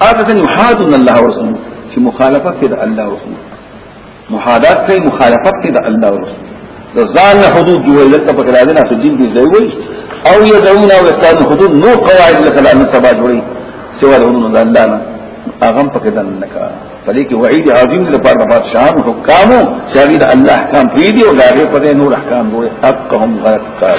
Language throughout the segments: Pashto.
هغه څنګه محادن الله ورسول چې مخالفت کوي د الله ورسول محادات کوي مخالفت کوي د الله ورسول د ځان له حدود جوړول ته پکې راځي نه دین دی ځای وي او یذون او استاد حدود نو قواعد له کلام سبا جوړي سوا د حدود الله نه اغم پکې دن نه کا پدې کې وعید عظیم له پاره بعد شان حکام شری د الله احکام پری دی او دغه په نور احکام دوی حقهم غلط کار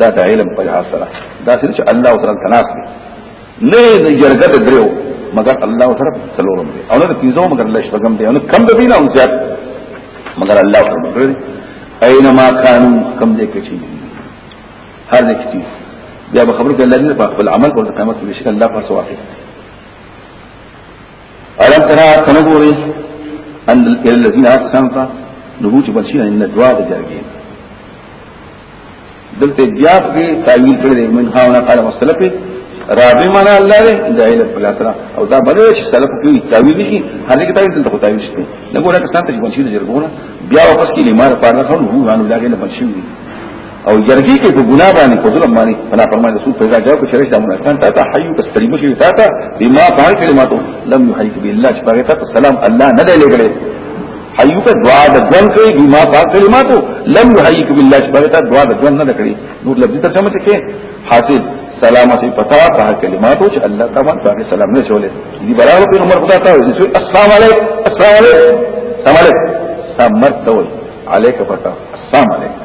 دا د علم په لحاظ سره دا چې الله تعالی تناس دی نه د جرګه د دریو مگر الله تعالی څلورم دی او نه پنځو مگر الله شپږم دی او نه کم دی نه زیات مگر الله تعالی اينما كانوا کم دې کې چي هر دې کې بیا به خبرو کې الله دې په خپل عمل او قیامت کې شکل الله پر سواته الم ترى تنغوري ان الذين اقسموا نبوت بشير ان دعاء جرګه دلته بیا په تعویل کړی من خاونه قال مسلف رابع معنا الله دې د علم په لاترا او دا بلې چې سلف کې تعویل شي هله کې تعویل دلته تعویل شي نه ګوره کسان ته چې د جرګونه بیا واپس کې لمر پاره خو هو غانو لاګې نه بچي او جرګي کې په ګنا باندې په ظلم باندې فلا فرمان رسول پیدا جاو کو شرش د منافقان تا ته حیو کس تریمو شي تا ته بما فعل کلماتو لم يحرك بالله چې هغه ته سلام الله نه لګړي حیو کا دعا د ځان کوي بما پاک کلماتو لم یحییک بالله شبغتا دعا د ځان نه کړی نور لفظ ترجمه ته کې حاصل سلامتی پتا په کلماتو چې الله تعالی باندې سلام نه چولې دي برابر په عمر خدا ته وي السلام علیکم السلام علیکم سلام علیکم سمرت وي علیک پتا السلام علیکم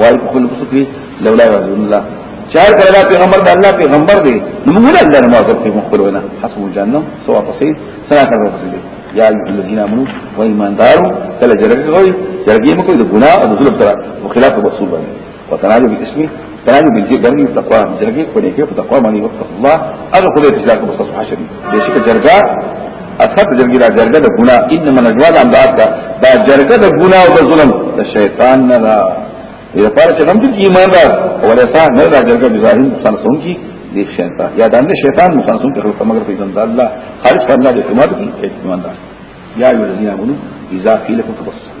وای په خپل څه کې لولا رسول الله چار کړه پیغمبر د الله پیغمبر دی نو موږ الله نه معذب کې مخبرونه حسب جهنم سوا پسې سنا کړو پسې یا الذین امنو و ایماندارو کله جرګه کوي جرګه مو کوي د ګناه او ظلم سره او خلاف رسول باندې وتناجو بالاسم تناجو بالجي ګرمي تقوا جرګه کوي کې په تقوا باندې وتقوا الله هغه خدای چې ځکه بس حشر دي چې جرګه اصحاب جرګی دا جرګه د ګنا انما نجوا د امداد دا دا جرګه د ګنا او د ظلم د شیطان نه دا یې پر چې کوم چې ایمان دا ولا صح نه دا جرګه د ظالم سنسون کی د شیطان یا د نه شیطان مسنسون کې خلق مگر په ځان الله خارج پر الله د اعتماد کی اعتماد دا یا ایو الذین امنو اذا قیل لكم تبصروا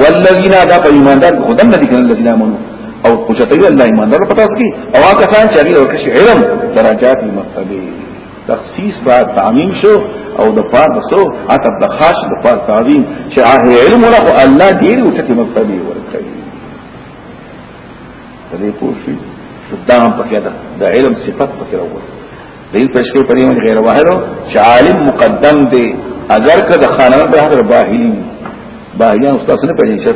والذین دا په ایماندار خدام نه دي کنه الذین امنو او پوښتنه الله ایماندار په تاسو کې او هغه کسان چې هغه ورکشي علم درجات مرتبه تخصیص با تعمیم شو او د پاد سو عتب د خاص د پاد تعظیم چې هغه علم له الله ډیر او ټکی مرتبه ورکړي دې پوښي دا هم پکې ده د علم صفت پکې راوړي دې پښکې په یوه غیر وهلو چې عالم مقدم دی اگر که د خانان په حق باهلی باهلیان استاد نه پېژني چې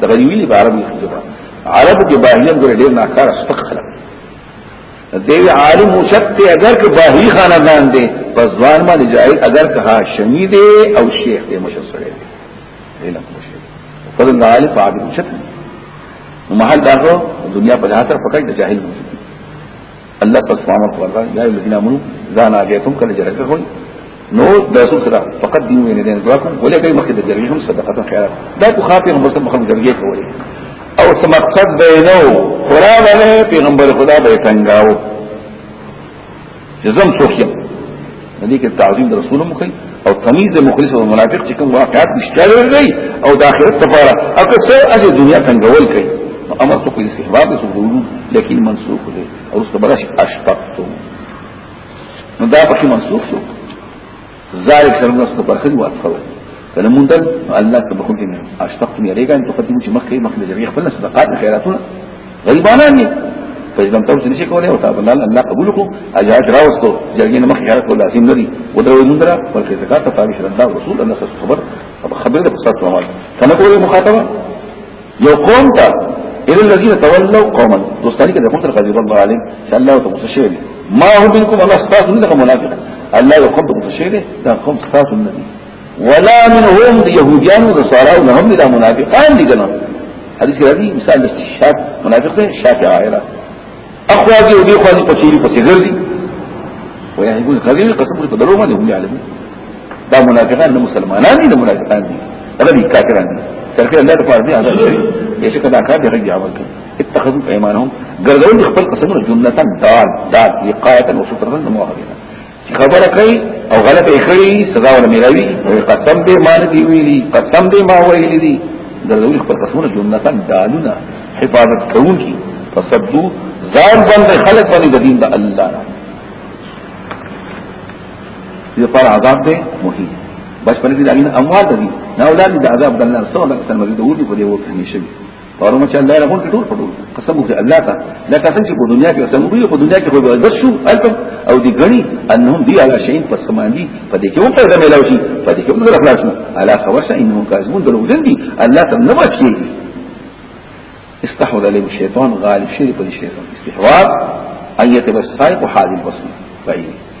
تر غریبی نه عربي خبره عرب کې باهلیان ګره ډېر ناکاره سپک خلک دی عالم مشته اگر که باهلی خاندان دی پس ځوان باندې جاهل اگر که هاشمی دی او شیخ دی مشر سره دی علم مشر فضل عالم فعبد مشته محل دغه دنیا په لحاظ سره فقط د جاهل مشته الله سبحانه وتعالى يا الذين امنوا اذا ناجيتم كل جرجهم نو داسو سره فقط دین وینې دین راکم ولې کوي مخکې د جرجهم صدقه خیرات دا کو خاطر هم سره مخکې جرجې کولې او سمقصد بینو قران له پیغمبر خدا به څنګه و چې زم سوخیم دې کې تعظیم رسول مخي او تمیز مخلص او منافق چې کوم واقعات مشتاق دی او د آخرت لپاره اکثر اجه دنیا څنګهول کوي امر ته کوي استحباب سو وجود لیکن منسوخ دی او اس خبره اشتقتو نو دا پکې منسوخ شو ذالک څنګه ست پر خدي واقعو کله مونږ الله سبحانه وتعالى اشتقتم یریګا ان تقدمو چې مخکې مخکې جميع خپل صدقات خیراتونه غریبانان دي په اسلام تاسو څه نشي کولای او تاسو الله الله قبول کو اجاج راوستو جګین مخ یې راکول لازم نه دي او دا وینم درا پر کې زکات ته پاویش الله رسول الله صلی الله علیه وسلم خبر خبر ده پسات عمل کنه کوله مخاطبه یو قوم ته الى الذين تولوا قوما دوستانی کې کوم تر غضب الله علیه چې الله ته غصه شي ما هو منكم الله استاذ منكم منافق الله يقبض غصه شي ده قوم استاذ النبي ولا منهم د يهوديان او نصارا او هم د منافقان دي کنه حدیث راځي مثال د شاب منافق دی شاب عائله اخوا دي او دي خو دي په چيري په سيګر دي ويعني يقول قضيه قسم په درو باندې هم عالم دا منافقان نه مسلمانان دي منافقان دي غبي کافران دي ترکه الله تعالی دې عذاب شي یشه کدا کار دې رجع عمل کوي اتخذوا ايمانهم ګرځول خپل قسمونه جنتا دار دار لقايه وسطرا مؤهله خبره کوي او غلطه یې کړې سزا ور ملاوي او قسم دې مان دی ویلي قسم دې ما ویلي دي د دوی خپل قسمونه جنتان دالونه حفاظت کوونکی فصدو ځان باندې خلق باندې د دین د الله دې پر عذاب دې مهي بس په دې د اموال دي نه اولاد د عذاب د الله سره د تنمرې د ورته په دې وخت نشي پرونه چې الله رحمت ټول پټو قسم وکړه الله ته لکه څنګه په دنیا کې قسم وکړي په دنیا کې خو به عزت شو البته او دي غني انهم دي على شيء پس سماندي په دې کې وکړه ملاو شي په دې کې موږ خلاص نو على خبر شي انهم کاذبون درو دي الله ته نه بچي استحوذ عليهم الشيطان غالب شي په دې شيطان استحواذ ايته بس سايق حال البصر بعيد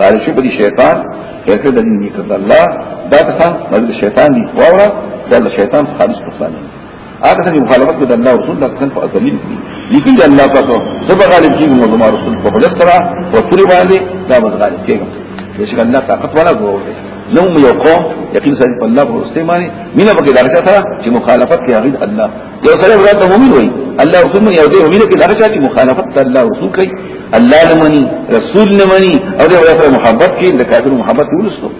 غالب شي بلی شیطان کیسه د دین نیکت الله دا کسان مرد شیطان دی واورا دا شیطان خالص کسان دی هغه څنګه مخالفت کوي د الله رسول دا کسان په ازلیل دي لیکي د الله پاک سبا غالب کیږي نو زموږ رسول په بل سره او تری باندې دا به غالب کیږي چې الله طاقت ولا ګورو نو یو قوم یقین سره په الله ورسته باندې مینه پکې دارچا سره چې مخالفت کوي الله یو سره ورته ته مؤمن وای الله رسول من یو دې مؤمن کې دا چې مخالفت ته الله رسول کوي الله نه مني رسول نه مني او دې سره محبت کې د کافر محبت ولستو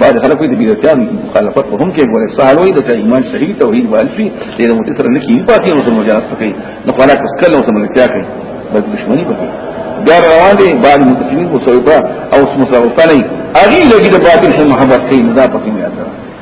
بعد خلک دې بدعتان مخالفت هم کې ګوره سهال وي د ایمان صحیح توحید والفي دې د متصر نه کې پاتې نو سم مجاز کوي نو خلاص کله سم نه کوي بس دښمني به دا روان دي بعد متسلمین او سوبا او اسمه سره وصلي اغي لګي د باطل محبت کوي مزه پکې نه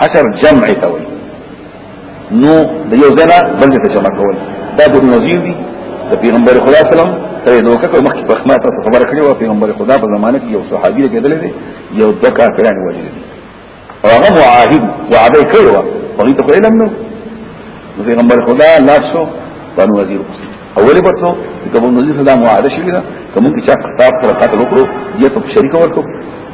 حشر جمع ته وایي نو د یو ځای نه بل ته جمع کول دا د نظیر دی د پیغمبر خدا سلام ته نو کته مخکې په خدمت ته خبره کړې و پیغمبر خدا په زمانه کې یو صحابي له کېدل دی یو د کافرانو وجه دی او هغه معاهد وعده کړو په دې ته علم نو پیغمبر خدا لا شو بنو وزیر اولی بطلو کبن نزیر صدا معاهده شوی دا کمون کی چاک خطاب سره قاتل اکرو یا تو شریک ورکو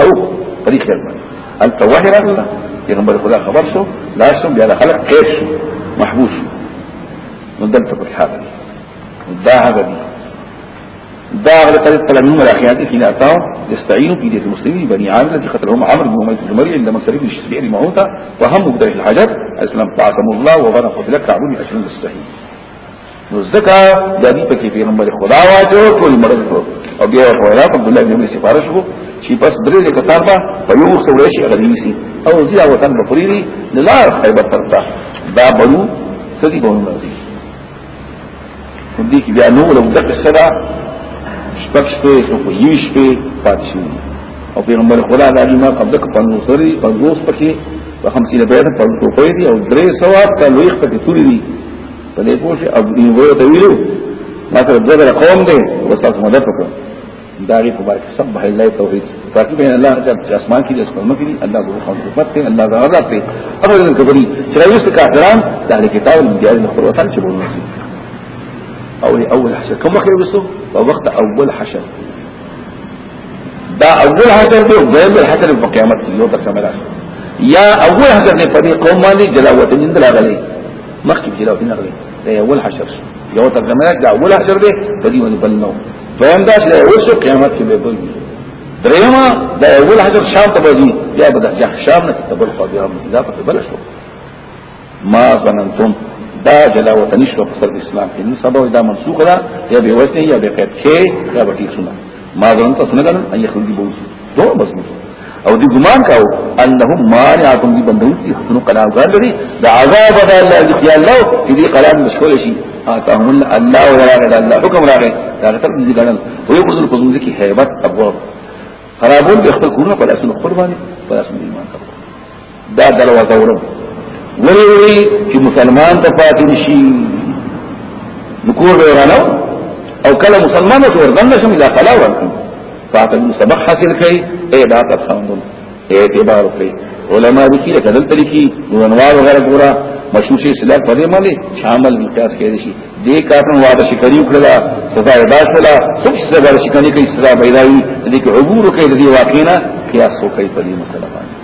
او پرې خیر باندې انت وحی راغله پیغمبر خدا خبر شو لا شم بیا خلق قید شو محبوس نو دلته په حال دا هغه دی دا هغه طريق طلب من الاخيات في ناتاو يستعينوا في دية المسلمين بني عامل الذي قتلهم عمرو بن اميه الجمري عند منصرف الشسبيع لموتى وهم بدايه الحجر اسلم قاسم الله وبنى قتلك كعب بن اشرف الصحيح نو زکا دادی پکی پیغمبر خدا واجو ټول مرض کو او بیا ویلا عبد الله بن سفارش کو چې پس درې د کتار با په یو وخت وړي شي غدي سي او زیا وطن په پوری نه لار خیبر ترتا دا بلو سدي بونو راځي دې کې بیا نو له دغه سره شپږ شپې سو کو یوش په پاتشي او پیغمبر خدا د علی ما قبل ک پنځو سری پنځوس پکې په 50 بیت په ټوپې دي او درې سواد ته لوی خپل توري دي په دې پوه شي او یو ته ویلو ما سره دغه قوم دی وسات مدد وکړه داغي په بار کې سب بحر الله توحید تاکي به الله چې اسمان کې د اسلام کې الله د خپل حکومت ته الله د غضب ته هغه د کبري چې راوست کافران د اهل کتاب د دیار د خپل وطن چې بولنه او اول حشر کوم وخت وسو په وخت اول حشر دا اول حشر دی او دویم حشر په قیامت کې یو تر څمرا یا اول حشر نه پدې قوم باندې جلاوت نندل راغلي مخکې چې لو نه غوي دا اول حشر شو یو ترجمه دا اول حشر دی د دې ونی بل نو دویم دا چې اول شو قیامت کې به بل درېما دا اول حشر شام ته بځي بیا به د شام نه ته بل خو بیا دا په بل شو ما ظننتم دا جلا وطن شو په سر اسلام کې نو سبا دا منسوخ ده یا به وسنه یا به قید کې یا به ټیک شونه ما ظننت سنګن ان یخرج بوسی دوه مضمون او دی ګمان کاو انهم مانعتم دی بندون کی حسن قلام غان لري دا عذاب دا الله دی خیال لو چې دی قلام مشکول شي آتاهم الله ولا غدا الله حکم راغی دا تر دې ګڼل او یو ګذل کوم ذکی hebat تبو خرابون به خپل کورونه پر اسن قرباني پر اسن ایمان دا دروازه ورو ولی ولی چې مسلمان ته پاتې نشي نکور به ورانو او کله مسلمان ته ورغل نشم لا فلا ورکم فاته سبق حاصل کړي اے دا تفهمون اعتبار کړي علما دې کې کدل طریقې ونوار وغیرہ ګورا مشروط اصلاح په دې باندې شامل مقیاس کېږي شي دې کارن واده شي کړیو کړل سزا ادا شول څوک سزا شي کني کې سزا پیدا وي دې کې عبور کوي دې واقعنا قیاس کوي په دې مسله باندې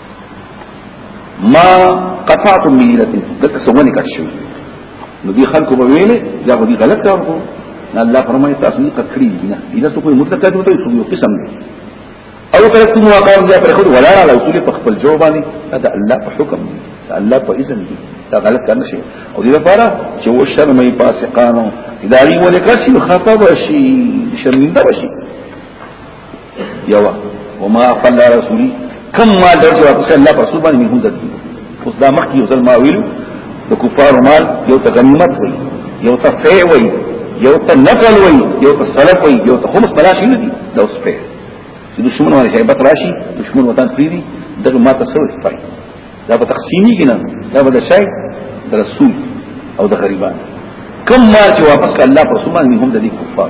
ما قطعت مینت دک سمونی کټ شو نو دی خلکو به ویلې دا غو دی غلط کار کو نه الله فرمایي تاسو نه کړی نه دا څه کوئی مطلق کار وته یو قسم دی او تر کوم واقعو بیا پر خود ولا علی اصول په خپل جو باندې دا الله په حکم دی دا الله په اذن دی دا غلط کار نشي او دې لپاره چې و شرمې فاسقانو اداري ولې کړی خطا وشي شرمنده وشي یو وما فل رسولي کم ما درجه واپس الله پر رسول باندې موږ درته اوس دا مخکې یو ځل ما ویل د کفار مال یو ته غنیمت وي یو ته فی وي یو ته نقل وي یو ته سلف وي یو ته خمس بلاشي نه دي دا اوس فی چې دشمن باندې هیبت راشي دشمن وطن پیری دغه ما ته سوې پای دا په تقسیمی کې نه دا به د شای د رسول او د غریبان کم مال چې واپس کړه الله پر رسول باندې هم د دې کفار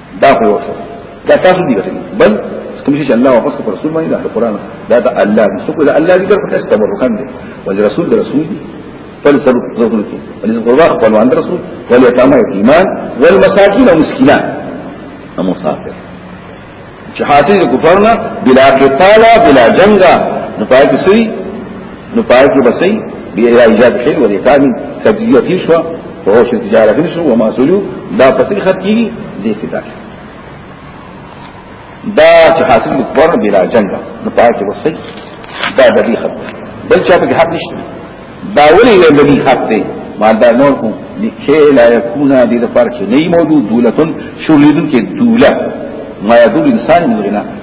دا خو یو څه دا تاسو دی غوښتل بل کوم چې الله واپس پر رسول باندې د قران دا د الله د څوک د الله ذکر په تاسو تبرکان دي ول رسول د رسول دي فل سر زوجل کې ول قربا خپل وان رسول ول یتامه ایمان ول مساکین او مسکینان او مسافر چې حاتی کفرنا بلا قتال بلا جنگا نو پای کې سری نو پای کې بسې بیا یا ایجاد شي ولې ثاني تجزیه شو او شي تجارت شو او مسئولیو دا پسې خط کیږي دې کې دا دا چې حاصل مکبر بلا جنگ نو پای کې بسې دا د دې خط بل چا په حق نشته دا ولې د دې حق دی مالدار نور کوم لکه لا يكون دې د فرق نه موجود دولتن شولیدون کې دوله ما يدل انسان من غنا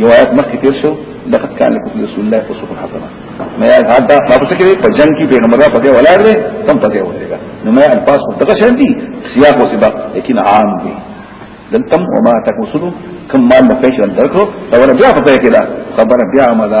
یو آیت مخکې تیر شو لقد كان لكم في رسول الله اسوه حسنه ما یاد دا ما پس کې په جنگ کې پیغمبر په دې ولاړ دی تم په دې ولېګا نو ما الفاظ په دغه شان دي سیاق او سباق لیکن عام دي دلتم وما تکوسلو کم مال مفیش درکو دا ولا بیا په کې دا خبره بیا عمله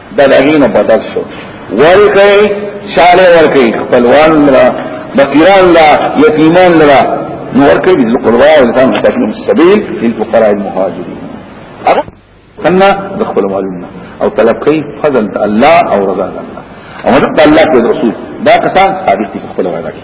دا دغه نه بدل شو ورکه شاله ورکه خپلوان لا بکیران لا یتیمان لا نو ورکه د قربا او تام تکلم السبيل للفقراء المهاجرين هغه کنا د خپل معلومه او طلب کوي فضل الله او رضا الله او مدد الله او رسول دا کسان ثابت دي خپل وعده کې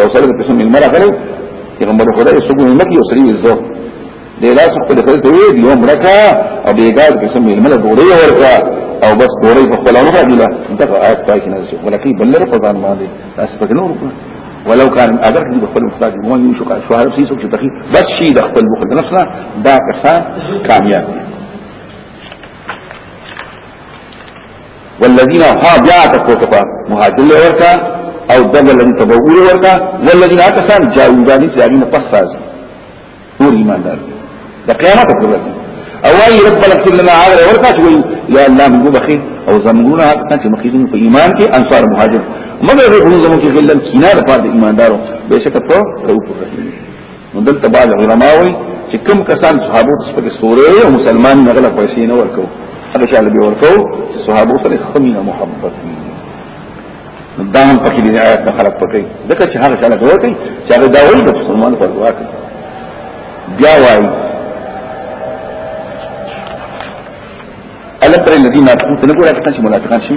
یو سره د قسم ملمره غلو پیغمبر خدای سګو نه مکی او سری زو د لاس خپل خپل ته وی یو مرکا او بیګا د قسم ملمره ډوړی ورکا او بس ډوړی په خپل اورګه دی لا دغه آیت پای کې نه شي ولکه بلره په ځان باندې تاسو په نور ولو كان اگر دي خپل مختاج مو یو شو کا شو هر څه چې تخي بس شي د خپل مخ د نفسه دا کسان کامیاب دي والذین ها بیا تکو کپا مهاجر له ورکا او دغه لن تبوور ورکا والذین اکسان جاوی دانی تیارین پس فاز نور ایمان دار دا قیامت پر ورکا او ای رب لکتب لنا عادر ورکا چوئی یا اللہ منگو بخیر او زمگونا اکسان چه مخیزن پا ایمان کے انصار مهاجر مگر رب زمون کی غلن کینا دفار دا ایمان دارو بے شکر پر روپر رحیم دلته بعض علما وایي چې کوم کسان صحابه ته سپک سورې او مسلمان نه غلا پیسې نه ورکو هغه شاله به ورکو صحابه سره خمینه محبت دا هم پکې دې آیات نه خلق پکې ځکه چې هغه شاله دوی کوي چې هغه دا وایي د مسلمان پر دعا کوي بیا وایي الکر الذين اتقوا تنقوا لا تنشي منافقان شي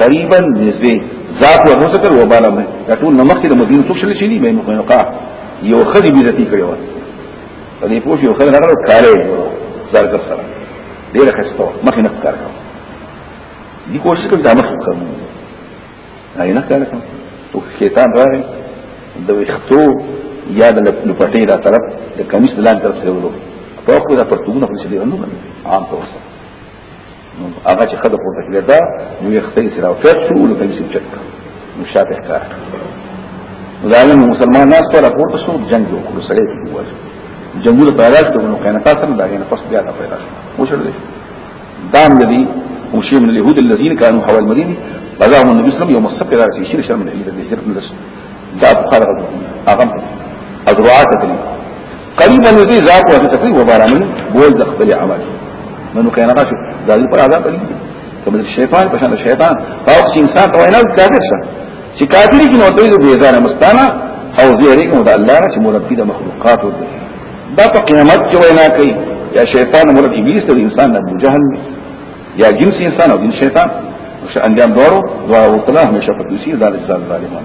قریبا نږدې ذات و ذکر و بالا مې دا ټول نو مخکې د مدینه څوک شل شي دی مې نو قا یو خدي بیزتی کړو په دې پوه یو خدای راغلو کارې زرګر سره ډیر خسته مخې نه کار کوم دي کوشش کوم دا مخې کوم نه نه کار کوم تو کتاب راغی د وختو یا د لپټې را طرف د کمیس دلان طرف ته ورو په خو دا پرتګونه په څیر نه عام طور سره هغه چې خدای پورته کړی دا نو یې خپل سره او فقط شو نو پیسې چک نو شاته کار ځان مسلمان ناس ته راپورته شو جنگ وکړو سره یې وایي جنگونه پیدا شو نو کنه تاسو نه داګه نه پس بیا پیدا شو وشل دي دام دي او شی من اليهود الذين كانوا حول المدينه بلغهم النبي صلى الله عليه وسلم يوم السبت الى راسي شير شرم الهجره الهجره من الرسل دا بخارج هغه اذرعات دي قریبا دې ذات او تفریق و بارانه بول د خپل عمل منو کینه راشه دا دې پر عذاب لګي کوم شیطان په شان شیطان او چې انسان ته وینا کافر شه چې کافر کې نو دوی به ځان مستانه او زیری کوم د الله چې مربي د مخلوقات دی دا په قیامت کې وینا کوي یا شیطان مراد ابلیس ته انسان ابو جهل یا جنس انسان او جنس شیطان انجام دورو دعا وکړه همیشه په دوسی ځان ځان ظالمان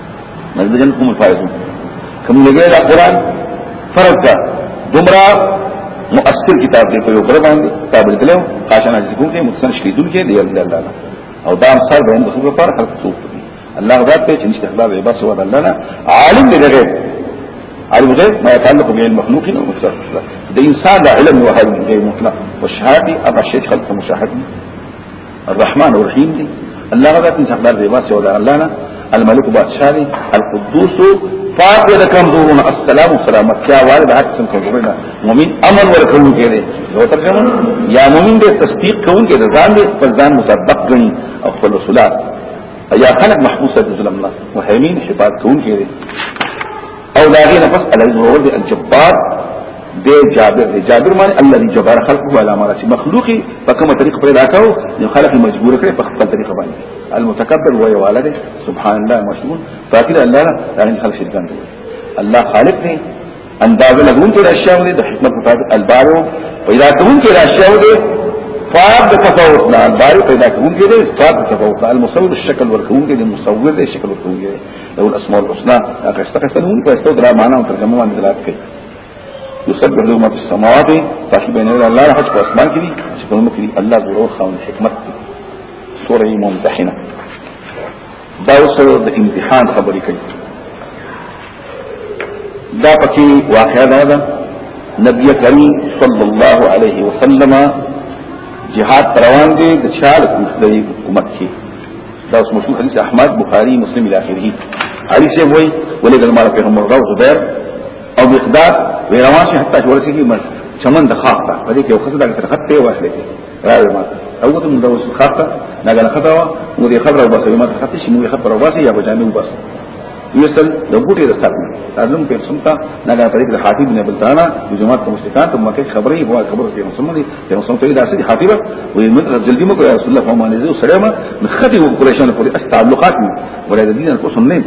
نزلنكم الفائزون كم لګي دا قران فرض ده دمرا مؤثر کتاب دی په یو پر باندې کتاب لیکلو خاصه نه ذکر کوي مخصن شهیدون کې دی الله تعالی او دا مثال به موږ په پر خلق څوک الله غدا ته چې نشته الله به بس ولا لنا عالم دی غیب عالم غیب ما يتعلق بعلم مخلوق او مختصر د انسان علم وهل غیب مطلق والشهادي ابا شیخ خلق مشاهد الرحمن الرحیم دی الله غزا کوم څخه دی واسه ولا الله نه الملك بادشاہ دی القدوس پاک د کمزورونو السلام سلامت کیا والد حق سم کمزورونه مؤمن امن ورکون کې دی یو ترجمه یا مؤمن دې تصدیق کوون کې ځان دې پر ځان مصدق غني او خپل رسولات یا خلق محبوسه ظلم الله وهمین حفاظت کوون کې دی او دا غي نه پس الله نور دی الجبار دی جابر دی جابر معنی الذي جبر خلقه على مرات مخلوقي په کومه طریقه پیدا کاو نو خلق مجبور کړي په خپل طریقه باندې المتکبر هو یوالد سبحان الله مشمول فاکر الله تعالی خلق شرکان دی الله خالق دی انداز لګون کې اشیاء دي د حکمت مطابق البارو پیدا کوون کې اشیاء دي فاب د تفاوت نه البارو پیدا کوون کې دي فاب د تفاوت المصور الشکل ورکوون کې د مصور د شکل ورکوون کې له الاسماء الحسنى هغه استقفل هم په استو درا معنا او ترجمه باندې دلالت کوي يسبح له ما في السماوات تاسو بین الله حج په اسمان کې دي چې په موږ کې الله ګورو خاون حکمت سورې ممتحنه دا وسره د امتحان خبرې کوي دا پکې واقعا دا ده نبی کریم صلی الله علیه وسلم جهاد روان دي د چال کوم حکومت کې دا اوس مشهور حدیث احمد بخاری مسلم الی اخره علی سے وای ولید المال پیغمبر غو زبیر او مقدار وی روان شي حتی ورسې کی مس چمن د خاص ته پدې کې وخت دا تر خط ته واخلې راوي ما او ته موږ اوس خاص ته دا غل خطا وا نو دې خبره وبس ما خط شي موږ خبره وبس یا بجانې وبس یوسل د ګوټې د ساتنه تعلم په سمتا دا غل پدې کې حاتم نه بلتانا د جماعت په مستقات مکه خبرې هو خبره په سمونه ته اوس هم کوي دا سړي خاطر وي نو تر جلدی مو کوي رسول الله صلی الله علیه وسلم سره ما خدي وو قریشان پورې استعلقات مو ولې د دین کو سن نه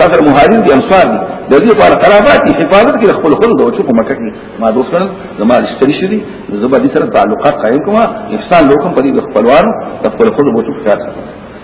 سفر مهاجر دي انصار دي د دې لپاره قرابات دي حفاظت کې خپل خپل د وچو په مکه کې ما دوست کړل زما اشتري شي دي زبر دي سره تعلقات قائم کوم افسان لوکم په دې خپلوانو د خپل خپل وچو کې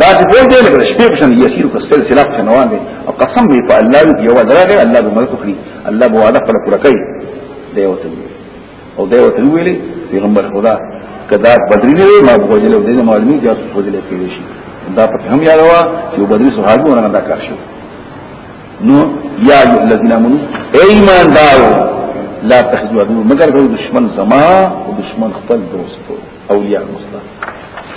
دا چې په دې لګل شپې په شان یسیر کو سلسله په نوان دي او قسم به په الله دی یو درغه الله به مدد کړی الله به وعده پر کړه کوي دی وته او دی وته ویلي پیغمبر خدا کدا بدری نه ما بوجل او دې معلومی چې تاسو بوجل کېږي شي دا په هم یاد وا چې بدری صحابه ورنه دا کار شو نو یا ایه الذین امنو ایمان دارو لا تخزوا مگر دشمن زما او دشمن خپل دوستو اولیاء مصطفی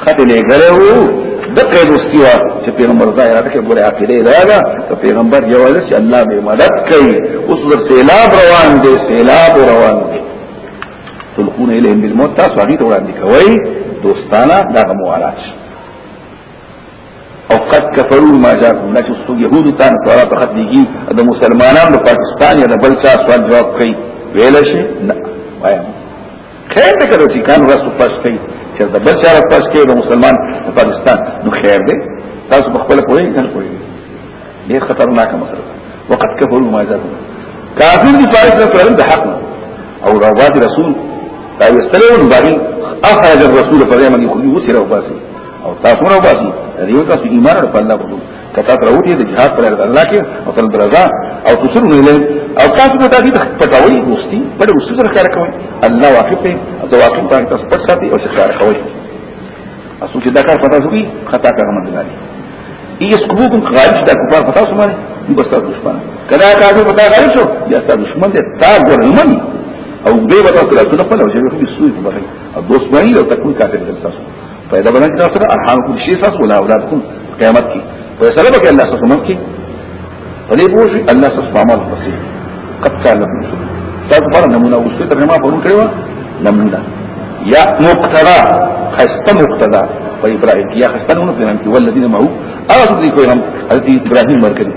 خدای له غلو د قید واستوا چې پیغمبر ظاهر راکې ګوره عقیده دا ده چې پیغمبر یوازې چې الله به مدد کوي اوس د سیلاب روان دي سیلاب روان دي تلقون الیهم بالموت تاسو هغه ته وړاندې کوي دوستانه دا موالات او قد کفرو ما جاکم نشو سو یهودو تان سوارا پا خط دیگی دا مسلمانان دا پاکستان یا دا بلچا سوال جواب کئی ویلشی نا وایا خیر دے کرو چی کانو رسو پاس کئی چر دا بلچا رسو پاس کئی دا مسلمان دا پاکستان نو خیر دے تاسو بخبل کوئی کن کوئی دیر خطرناک مسئلہ وقد کفرو ما جاکم کافر دی پاکستان سوالن دا حق او رواد رسول دا یستلون باقی اخرج الرسول فریمان یخلی وسیره باسي او تاسو نه واسي یو تاسو ایمان په الله وکړو کته تر وټي د جهاد پر الله کې او تل درزا او تسر نه لې او تاسو ته دې پټاوي دوستي په دې سره کار کوي الله واقف دی او دا واقف باندې تاسو پټ ساتي او څه کار کوي اسو چې دا کار پتا شوی خطا کار نه دی ایس کوبکم غالب دا کفار پتا شو باندې بس تاسو دشمن کله کاږي پتا غالب شو بیا تاسو دشمن دې تا ګورمن او دې وتا تر څو نه په لوجه کې سوی په بخي او دوست باندې او تکوي کافر دلته پیدا بنا کی تاسو ارحام کو شي تاسو ولا اولادکم قیامت کی فیصله وکړي الله سبحانه وتعالى کی پدې پوښي الله سبحانه وتعالى پسې قد كان لكم تاسو پر نمونه اوسه تر ما پرون کړو نمونه یا مقتدا خسته مقتدا په ابراهيم یا خسته نو په نام کې ولذین معه اغه دې کوی هم حضرت ابراهيم مرکز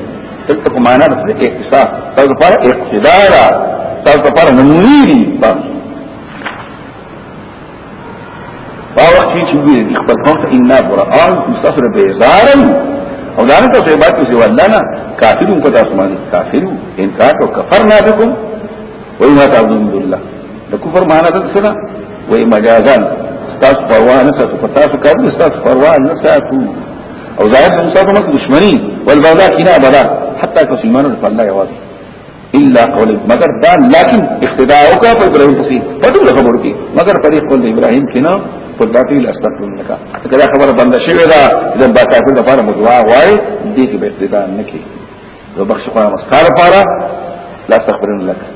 تلته کوم معنا د احساس تاسو پر اقتدار تاسو پر نمونه دي باور کی چې وی خپل خپل ان قران مسافر بیزارن او دا نه ته عبادت کوي والله نه کافرون کو تاسو باندې کافرو انکار او کفرنا بكم وما تعبدون بالله د کفر معنا څه سره وای مجازان تاسو پروا نه ساتو تاسو کار نه تاسو پروا نه ساتو او ظاهر موسی کومه دښمنی ول بازار کینه بازار حتی که ایمان په الله یوازې الا قول مگر دا لكن اقتداء کا پر ابراهيم پسې په ټول خبر کې مگر طریق قول ابراهيم کې نه په داتي الاستغفر الله کا دا خبره بند شوی دا د باکافر لپاره مدوا وای دې کې به اقتداء نه کې نو بخش خو مستار لپاره لا استغفر الله کا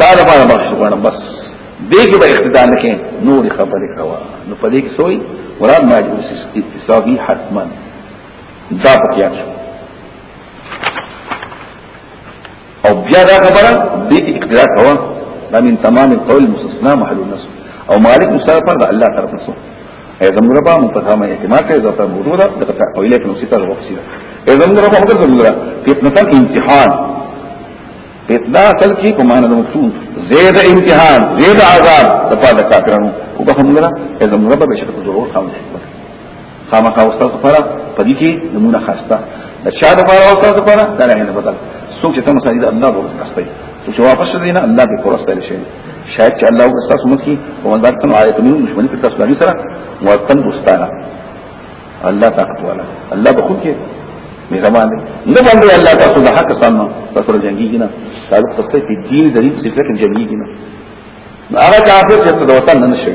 تا لپاره بخش خو بس دې کې به اقتداء نه کې نور خبره کوا نو په دې کې سوې ولا ما جوس استثابي حتما دا پکې او بیا دا خبره د اقتدار هوا دا من تمام القول المستثنى محل النصب او مالک مصطفى دا الله طرف نصب اي زمون ربا متقام اعتماد کوي ذات موجوده دغه او الیک نو سیته وقصیه اي زمون ربا هغه زمون ربا فتنه امتحان فتنه اصل کی په معنا د مقصود زید امتحان زید عذاب د پاره کافرانو وبخمره اي زمون ربا بشکره ضرور خامخ خامخا استاد لپاره پدې کې نمونه خاصه د چا لپاره استاد لپاره دا نه بدل څوک چې تم سړي د الله ورو کسته چې واپس دې نه الله به پرسته لشي شاید چې الله وکړه تاسو مخکي او الله تعالی آیت نو دشمنی په تاسو باندې سره وطن دوستانه الله طاقت والا الله بخون کې مهربان دی نه باندې الله تاسو د حق سره تاسو جنگي کینا تعلق تاسو په دین د دې څخه جنگي کینا هغه کافر چې د وطن نه شي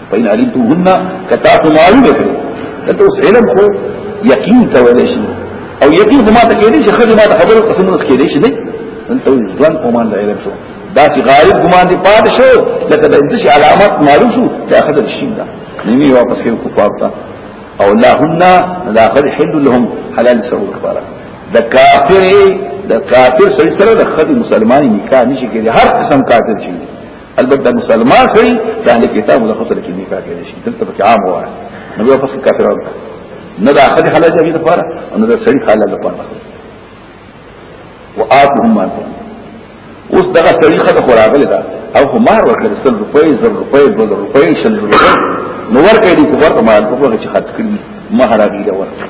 فإن علمتمهن كتاب معلومة لتو علم خو يقين توليش او يقين ما تكيديش خذ ما تخبر قسم تكيديش دي انت ځان کومان د علم شو دا چې غالب ګمان دي پات شو لکه د انتش علامات معلوم شو دا خدای شي دا نیمه واپس کیو کو پاپتا او لا هن لا خد حل لهم حلال سو کفاره د کافر د کافر سره سره د خدای مسلمانې نکاح نشي کېږي هر قسم کافر شي البته مسلمان کړي د اهل کتاب د خطر کې نکاح کوي شي دلته په عام وایي نو یو پس کافرانو ته نه د اخر حلال دی لپاره او نه د سړي حلال لپاره وآتهم ما اوس دغه سړي خدای خو راغلی دا او خو مار ورکړ سل روپۍ زر روپۍ دول روپۍ شل روپۍ نو ورکړي کومه مال په هغه چې خرج کړی مهر راغلی ورکړي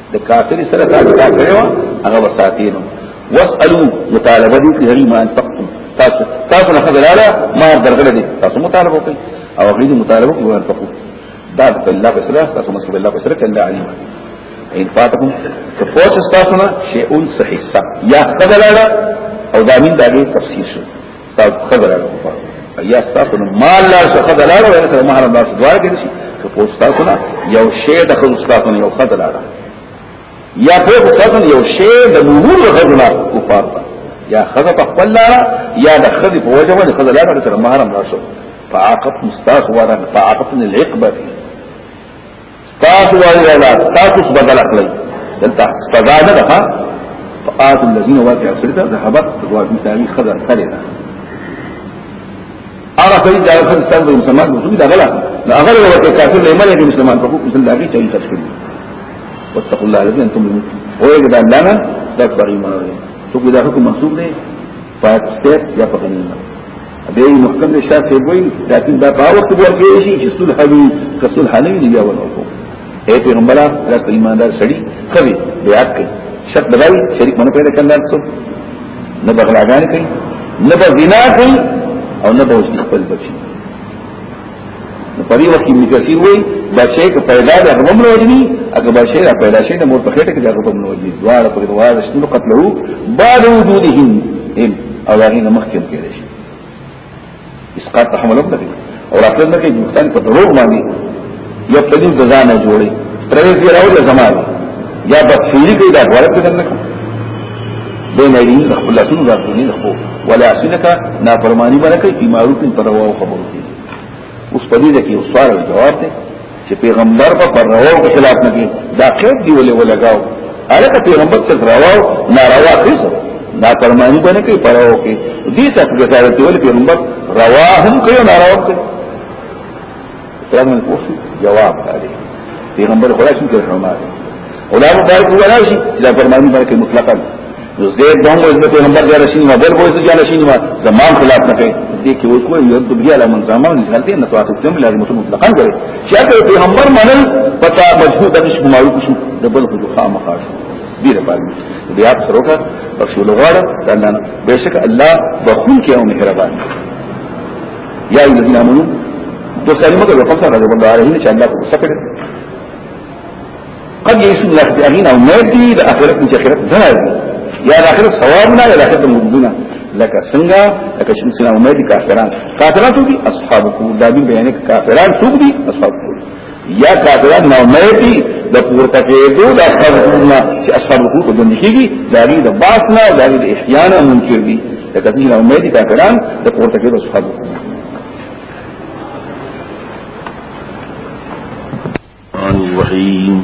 د کافر سره تا نکاح کړو هغه وساتینو واسالو مطالبه دي چې هری ما انفقتم تاسو تاسو نه خدلاله ما درګړه دي تاسو مطالبه کوي او غوړي مطالبه کوي انفقو دا په الله په سره تاسو مسؤل الله په سره کې الله عليم ان فاتكم فوت استاسنا شيء صحيح يا خدلاله او دامين داګه تفسیر شو تاسو خبره وکړه یا تاسو مال لا څه خبره لا ولا څه مهر لا څه دوار کې شي که پوس تاسو نه یو شی د خپل تاسو نه یو خبره لا یا په تاسو یو شی د مهور خبره کو پاته یا خذف خپل لا یا د خذف وجه وجه خذ لا څه مهر لا څه فعاقب مستاخ ورا فعاقب العقبه تاسو وایي الله تاسو څه بدل اخلي دلته سزا نه ده فقات الذين واقع سرته ذهبت واجب تاوی خضر خلنا ارى فريد دا خضر سند مسلمان مسلم دا غلا لا غلا وقت كافر لا يمنع مسلمان فقط مسلم دا غي تاوی خشكل واتقوا الله الذين انتم المسلمون ويجد ان لنا لا تبغي ما تو دا حکم منصوب دی فاتستر یا فقنینا به محکم دې شاته وي لكن دا په وخت ورکې شي چې صلح وي که صلح نه وي بیا ورکو اے پیغمبره دا ایماندار سړي خوي بیا کوي شک بدل شریک مونږ پیدا کړل تاسو نه بغلاګان کوي نه بغنا کوي او نه بوځي خپل بچي په دې وخت کې مکثیر وایي بچې که پیدا د غوم نه وجني اګه بچې را پیدا شي د مور په خېټه کې د غوم نه وجني دواړه په دواړه شنو قتلو بعد وجودهم ان او هغه نه مخکې کېږي شي اسقاط تحمل وکړي او راځل نه کې مختن په دروغ باندې یو په دې ځانه جوړي ترې دې راوړل زمانه یا بکثیری کې دا غوړه کې نه بين أيديهم دخل لكن وغافلين دخل ولا سنك نافرماني بلك في معروف تروا وخبروا فيه اوس په دې کې یو سوال او جواب دی چې پیغمبر په پر رواو کې خلاف نه کی دا قید دی ولې ولګاو الکه پیغمبر څخه رواو ناروا کیسه دا فرمانی باندې کوي پر رواو کې دې څخه ګټه ولې پیغمبر روا هم کوي ناروا کوي تر من کوشي جواب دی پیغمبر خدای څنګه فرمایي ولا مبارک ولا شي دا فرمایي مبارک مطلقاً نو زید دوم وز په پیغمبر جاره شي ما بل وز جاره شي ما زمان خلاف نه کوي دې کې وې کوی یو د بیا لمن زمان غلطي نه توافق تم لازم ته مطلقاً کوي چې هغه پیغمبر منل پتا مجبور د شي معروف شو د بل خو خامخا شو دې لپاره بیا سره وکړه رسول غواړه دا نه بهشکه الله بخون کې او مهربان یا ایو الذین آمنو تو سلیم مگر وفصل رضا اللہ علیہ نچا اللہ کو سکر قد یسو اللہ خطی اغینا امید دی دا آخرت نچا خیرت دھنا دی یا دا آخرت ثوابنا یا دا آخرت مردونا لکه څنګه لکه چې سنا امید کافران کافران څوک دي اصحاب کو دا دي بیان کافران څوک دي اصحاب کو یا کافران نو نه دي د پورته کېدو د اصحاب القبور نه چې اصحاب القبور په دنیا کې دي داري د باس نه داري د احیا نه منکر دي دا کله نو نه دي کافران د پورته کېدو اصحاب القبور الرحمن الرحيم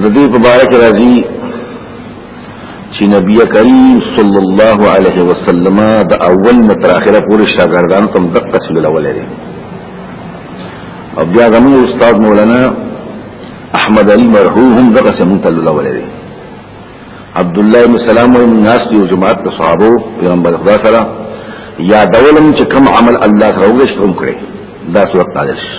د دې په اړه کې راځي چې نبی کریم صلی الله علیه وسلم د اول نه تر اخره پورې شاګردان تم د قصل الاول لري او بیا زموږ استاد مولانا احمد علي مرحوم هم د قسم تل الاول لري عبد الله بن سلام او الناس دی جماعت د صحابه پیغمبر خدا سره یا دولم چې کوم عمل الله سره وګشتم کړي دا صورت قادر شي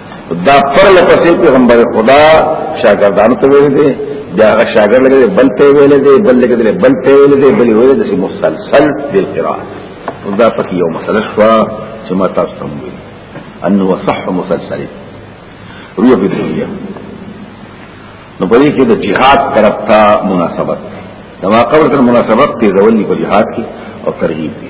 دا پر لپسې پیغمبر خدا شاګردانو ته ویل دي دا هغه شاګرد لګي بل ته ویل دي بل لګي دي بل ته ویل دي بل ویل دي مسلسل دل قراءه دا پکې یو مسله شو چې ما تاسو ته ویل انه صح مسلسل روی په دنیا نو په دې کې د جهاد طرف ته مناسبت دا ما قبل سره مناسبت دی ځولني په جهاد کې او ترغیب دی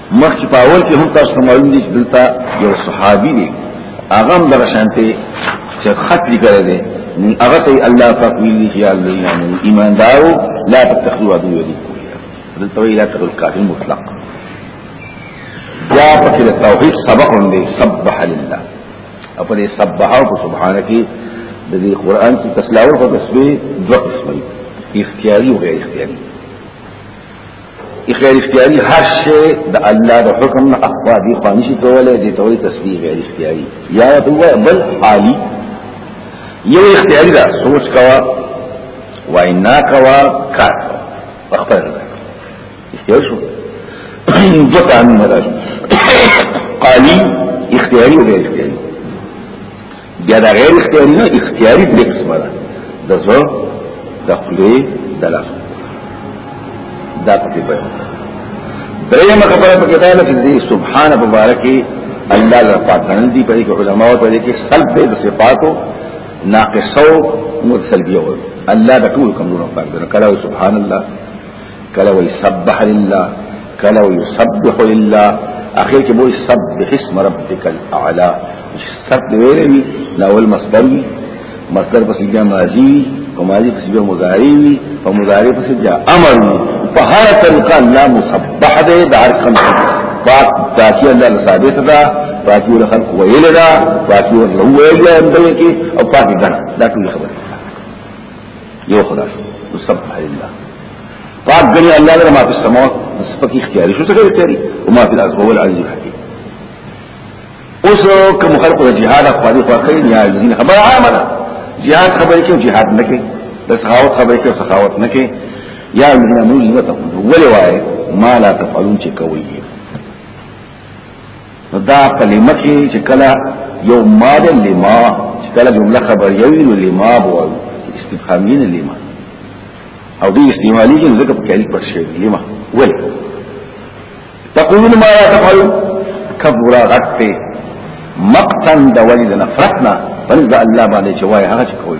مخ چې پاول کې هم تاسو معلوم دي چې دلته یو صحابي دی هغه هم دغه شانته چې خط لیکل دی هغه ته الله پاک ویلي چې الله یعنی ایماندارو لا تتخذوا عدو دي دلته وی لا تقل کافر مطلق یا پکې توحید سبق دی سبح لله خپل سبح او سبحانه کې د دې قران کې تسلاول په تسبیح دوه قسمه اختیاري او غیر اختیاري غیر اختیاری هر شی د الله د حکم نه اخوا دی خو نشي کولای دې ته وي تسبیح غیر اختیاری یا تو بل عالی یو اختیاری دا سوچ کوا وینا کوا کار خپل اختیار شو دو تعمیم راځي قالی اختیاری غیر اختیاری بیا دا غیر اختیاری نه اختیاری دې قسمه ده د زړه د خپلې د لاس دا پکې به درېمه خبره پکې دا ده چې سبحان مبارکي الله لپاره پاتنل دي په کې علما او په کې سلب د صفاتو ناقصو متسلبيه وي الله د ټول کمزورو پاک ده کله سبحان الله کله وی سبح لله کله وی سبح لله اخر کې وی سبح اسم ربک الاعلى سب ویلې وی لا اول مصدر وی مصدر پس بیا ماضی او ماضی پس بیا مضارع وی او مضارع پس بیا امر په هر طریقه لا مسبح ده د هر کوم پاک ذاتی الله ثابت ده پاکی ول خلق ویل ده پاکی ول هو ویل ده او پاکی ده دا ټول خبره یو خدا شو سبح لله پاک غني الله لري ما په سماو سپکی اختیاري شو څنګه اختیاري او ما په الارض هو العزيز الحكيم اوس کوم خلق د جهاد خپل خواخې نه عاجزین خبر عامه ده جهاد خبرې کې جهاد نه کې د سخاوت خبرې کې سخاوت نه کې یا من موجبته ولې وای ما لا تفعلون چې کوي دا کلمه کې چې کله یو ماده لما چې کله جمله خبر یوي نو لما بو استفهامین لما او دې استعمالي کې ځکه په کلیک پر شی لما ول تقولون ما لا تفعل کبر غت مقتا د ولید نفرتنا فنزع الله باندې چې وای هغه کوي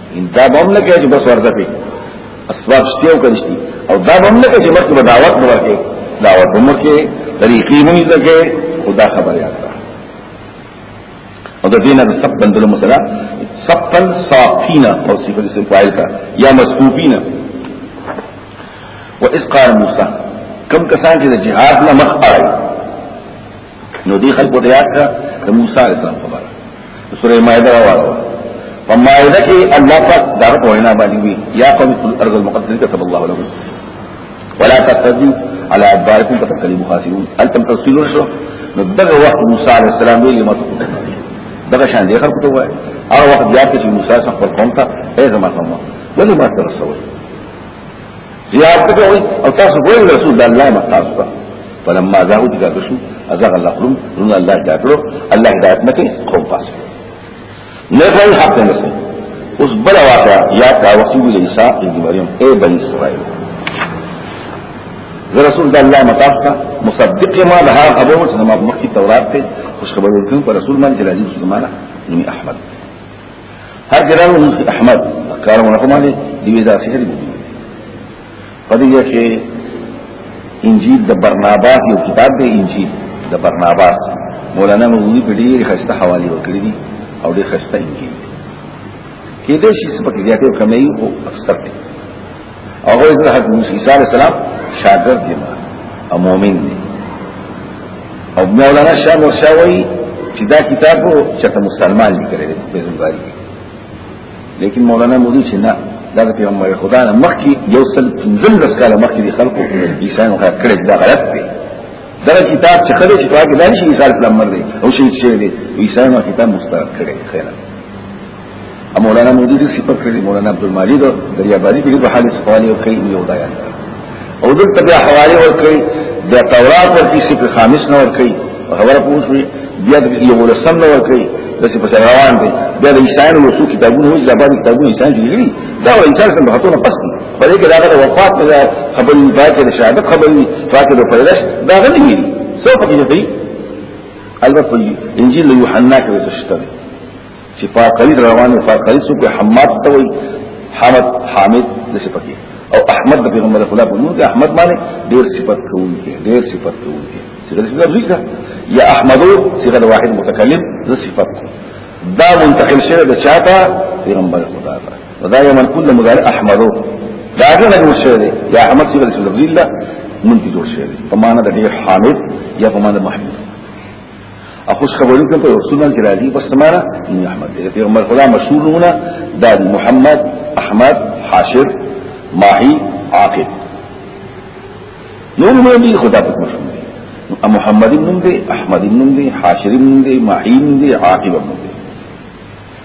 دا به هم نه کوي چې بس ورځه پی اسباب شته او کنيشتي او دا به هم نه کوي چې مخکې به دعوت نه ورکړي دعوت به مخکې طریقې مونږ ځکه خدا خبر یاد ده او د دینه د سب بندلو مسله سبن صافینا او صفه اسم فاعل کا یا مسبوبینا و اسقار موسی کم کسان چې د جهاد نه مخ اړي نو دې خلکو ته یاد کړه د موسی علیه السلام خبره سورې مائده راوړو په مائده کې الله پاک دا په وینا باندې وی یا قوم الارض المقدسه كتب الله لكم ولا تقدم على ادباركم فتقلب خاسرون هل تم تفصيلون شو نو دغه وخت موسی علیه السلام ویل ما ته دغه شان دې خلکو ته وای هغه وخت بیا چې موسی څخه خپل قوم ته اې زما قوم ولې ما ته رسول زیارت ته وي او تاسو ګورئ رسول الله مقام ته فلما ذاو دي کاږي شو ازغ الله قلوب نو الله دا کړو الله هدایت نه کوي قوم پاس نه کوي حق نه کوي اوس بل واقع یا دا وخت ویل عیسی ابن مریم اے بنی اسرائیل زه رسول الله مقام ته مصدق ما ده هغه ابو چې ما مخکې تورات ته خوشخبری ورکړم پر رسول باندې راځي چې معنا نومي احمد هر ګرام احمد کارونه کومه دي دی دا سحر دي پدې کې انجیل د برناباس یو کتاب دی انجیل د برناباس مولانا مغوی په ډیره خسته حواله وکړي دي او ډیره خسته انجیل کې دې شي سپکې زیاتې کمې او اکثر دي هغه د حضرت موسی علیه السلام شاګرد دی او مؤمن دی او مولانا شاه مرشا وایي چې دا کتاب چې ته مسلمان لیکل دی په زمباري لیکن مولانا مودي چې نه دا د پیغمبر خدا نه مخکي یو سل تنزل د سکال مخکي د خلکو عیسی نو کړی دا غلط دی دا کتاب چې خلک چې پاک دانش عیسی اسلام مر دی او شي چې دی عیسی نو کتاب مستقر کړی خیره مولانا مودودی صفر کړی مولانا عبد المالی دا دریا باندې کې په حالي سوالي او کوي یو دایا او د تبع حواله ور کوي د تورات ور کې صفر خامس نه ور کوي خبره پوښوي بیا د یو لسم نه ور کوي د صفر روان دي بیا د انسان یو څو کتابونه وځي باندې کتابونه انسان جوړي دا ور انسان څنګه هتونه پس په دې کې دا د وفات نه خبر نه پاتې د شهادت خبر نه پاتې د پیدائش دا غني دي څو پکې دي البته انجیل یوحنا کې څه شته چې فاقید روانه فاقید سو په حماد ته وي حمد حامد د صفتی او احمد د پیغمبر خدا په نوم کې احمد باندې ډیر صفت کوونکی ډیر صفت کوونکی صيغه صيغه ذکر یا احمد صيغه واحد متکلم د صفت دا منتقل شوی د چاته پیغمبر خدا ته ودا یمن کل مضارع احمد دا غنه جوړ شوی دی یا احمد صيغه صيغه ذلله نوم کې جوړ شوی دی په معنا د ډیر حامد یا په معنا د محمود اخو خبرو کې په رسول کې راځي بس سماره ان احمد دې پیغمبر خدا مشهورونه دا محمد احمد حاشر ماهي عاقب نور مې دي خدا په مشهور دي محمد بن دي احمد بن دي حاشر بن دي ماهي بن دي عاقب بن دي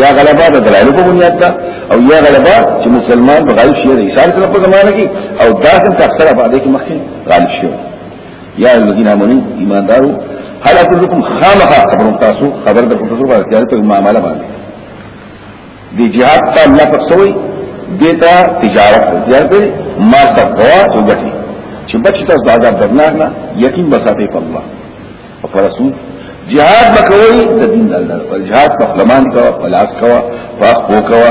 یا غلبا د دلایل په بنیاد ده او یا غلبا چې مسلمان په غالب شي د ایثار سره په زمانه کې او دا هم تاسو په دې کې مخکې غالب شي یا الذين امنوا ایماندارو هل اقولكم خامخا خبر تاسو خبر د پروفیسور باندې تیار ته معاملې باندې دی جهاد ته الله پاک سوی دیتا تجارت تجارت دی ما سره او غټي چې بچ تاسو دا درنه یقین بساته په الله فرسو جهاد بکوي د دین الله پر جهاد په لمان کا په لاس کا په خو کا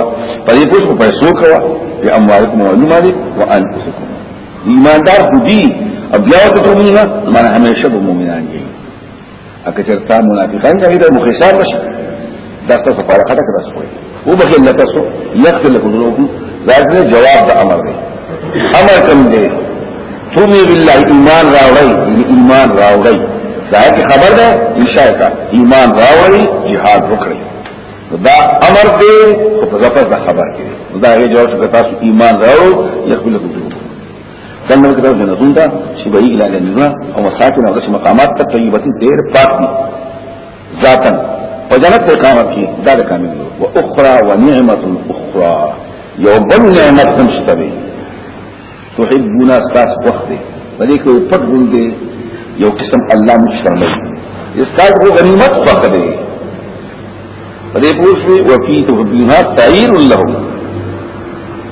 په دې پوښ په پیسو کا په اموالکم او نمالک او انفسکم ایماندار خو دي بیا ته کومه معنی همیشه به مؤمنان دي اکه چرته منافقان دغه مخیسار بشه دا تاسو په اړه خټه کړئ کوی او بخیر نه تاسو یخت لكم ذنوبكم دا دې جواب د امر دی امر کوم دی تومي بالله ایمان راوړی ایمان راوړی دا کی خبر ده انشاء کا ایمان راوړی jihad وکړي دا امر دی او په ځپه دا خبر کې دا یې جواب چې تاسو ایمان راوړو یخت لكم ذنوبكم څنګه وکړو جنتون دا چې به یې لاله او مساکن او مقامات ته طیبه دې پاک دي ذاتن په جنت کې قامت کې دا د کامل نور او اخرى ونعمت اخرى یو بل نعمت هم شته دی تحبون استاس وخت دی بلې کې پټ ګون دی یو قسم الله مشرمه استاد کو غنیمت وخت دی بلې پوښوي وفي تحبونها تعیر لهم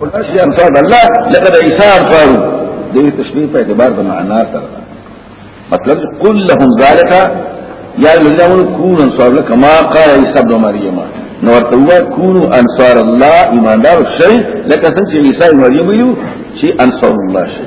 قرآن شي امثال الله لقد عيسى الفارو دې تشبيه په اعتبار د معنا سره مطلب قل لهم ذلك يا الذين كونوا انصار لك ما قال عيسى ابن مريم نو ورته كونوا انصار الله ایماندار شي لکه څنګه چې عيسى مريم ویلو چې انصار الله شي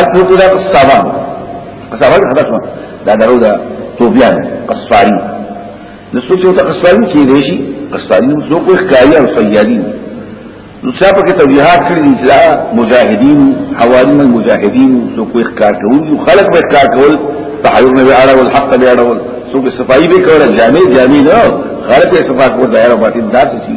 الفطره الصبر صبر هدف دا درو دا توبیان قصفاری نسو چې ته قصفاری کې دی شي قصفاری نو څوک ښکاری او سیادی نو څه په کې توجيهات کړی دي چې مجاهدین حوالي من مجاهدین څوک ښکار کوي خلک به ښکار کول تحیر نه به اړه ول حق به اړه ول څوک صفائی به کوله جامع جامع نه خلک یې صفائی کوله ظاهر او باطن داسې شي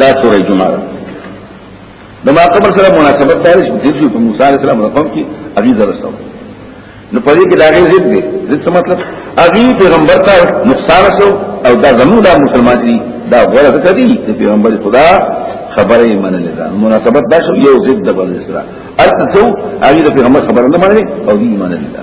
دا سورې جمعه ده د ما قبر سره مناسبت دار چې د یوسف موسی علی السلام په قوم کې اغي درسو نو په دې کې دا غي ضد دی ضد څه مطلب اغي پیغمبر ته نقصان شو او دا زموږ د مسلمان دي دا غوړه څه دي چې پیغمبر خدا خبره یې منلې ده مناسبت دا شو یو ضد د بل اسلام البته اغي د پیغمبر خبره نه منلې او دې منلې ده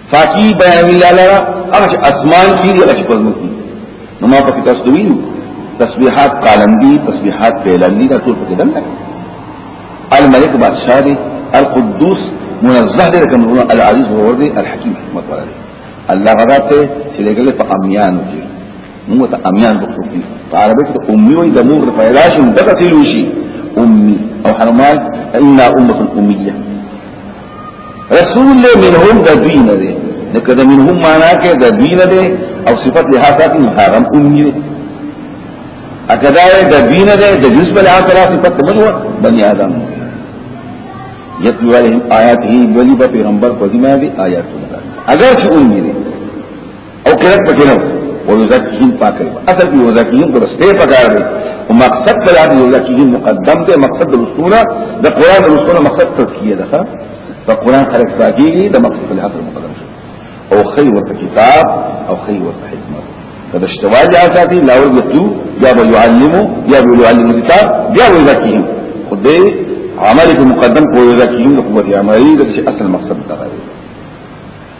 فاقی بیان الله لرا اغش اسمان کی دی اغش پزمو کی نو ما پکی تاسو دویو تسبیحات قالندی تسبیحات پیلندی دا ټول پکی دنده الملک بادشاہ دی القدوس منزه دی لکه نورونه العزیز ورور دی الحکیم حکمت والا دی الله غدا ته چې لګل په امیانو کې موږ ته امیان وکړو په عربي کې امي وي د مور په علاج هم دغه تلوشي امي او حرمات ان امه اميه رسول له منهم د دین دی نو کده منهم معنا کې د دین دی او صفت له حقات محرم امي دی اکدا د دین دی د جزء له حقات صفت منو بني آدم یتلو علیهم آیاته ولی په پیغمبر په دې باندې آیات اگر چې امي دی او کرت پکې نه او زکیهم پاکه اصل کې زکیهم کو رسته پکار دی او مقصد ته دی زکیهم مقدم ته مقصد رسوله د قران رسوله مقصد تزکیه ده په قران خلق راګیږي د مقصد له اثر مقدم شو او خیر ورته کتاب او خیر ورته حکمت کله اشتواج آساتی لاول یتو یا به يعلمو یا به يعلمو کتاب بیا وی زکیهم خدای عمل مقدم کو زکیهم د قوت عملی د اصل مقصد ته راځي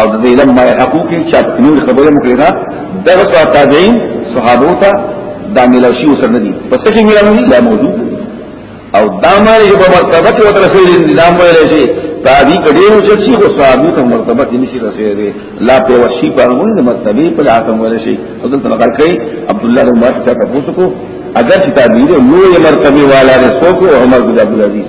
او د دې لم ما يحقو کې چې نور خبره مو کړه دا غوا تابعین صحابو ته دا ملاشي وسره دي پس کې ملاشي لا موجود او دا معنی چې په مرتبه کې وتر سره دي دا مو لشي تابعی کډې او چې شي خو صحابو ته مرتبه کې نشي رسېږي لا په وشي په موږ د مرتبه په لاته مو لشي او دلته نقل کوي عبد الله بن عمر ته تاسو کو اگر چې تابعی له لوی مرتبه والا رسو کو عمر بن عبد العزيز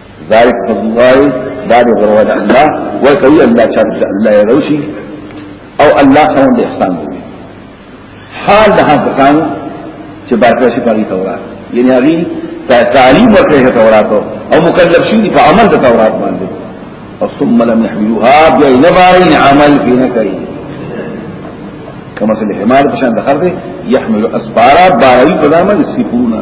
ذلك فضل الله دار غروان الله وكي الله شرط الله يروشي او الله خون دي احسان بوي حال ده حسان چه باقی شي پاگی تورات یعنی يعني اغی تعلیم ورکړي تورات او مکلف شي په عمل د تورات باندې او ثم لم يحملوها بیا نه باندې عمل کې نه کوي کما چې حمار په شان دخل دی يحمل اسبارا باري په ځامن سپونه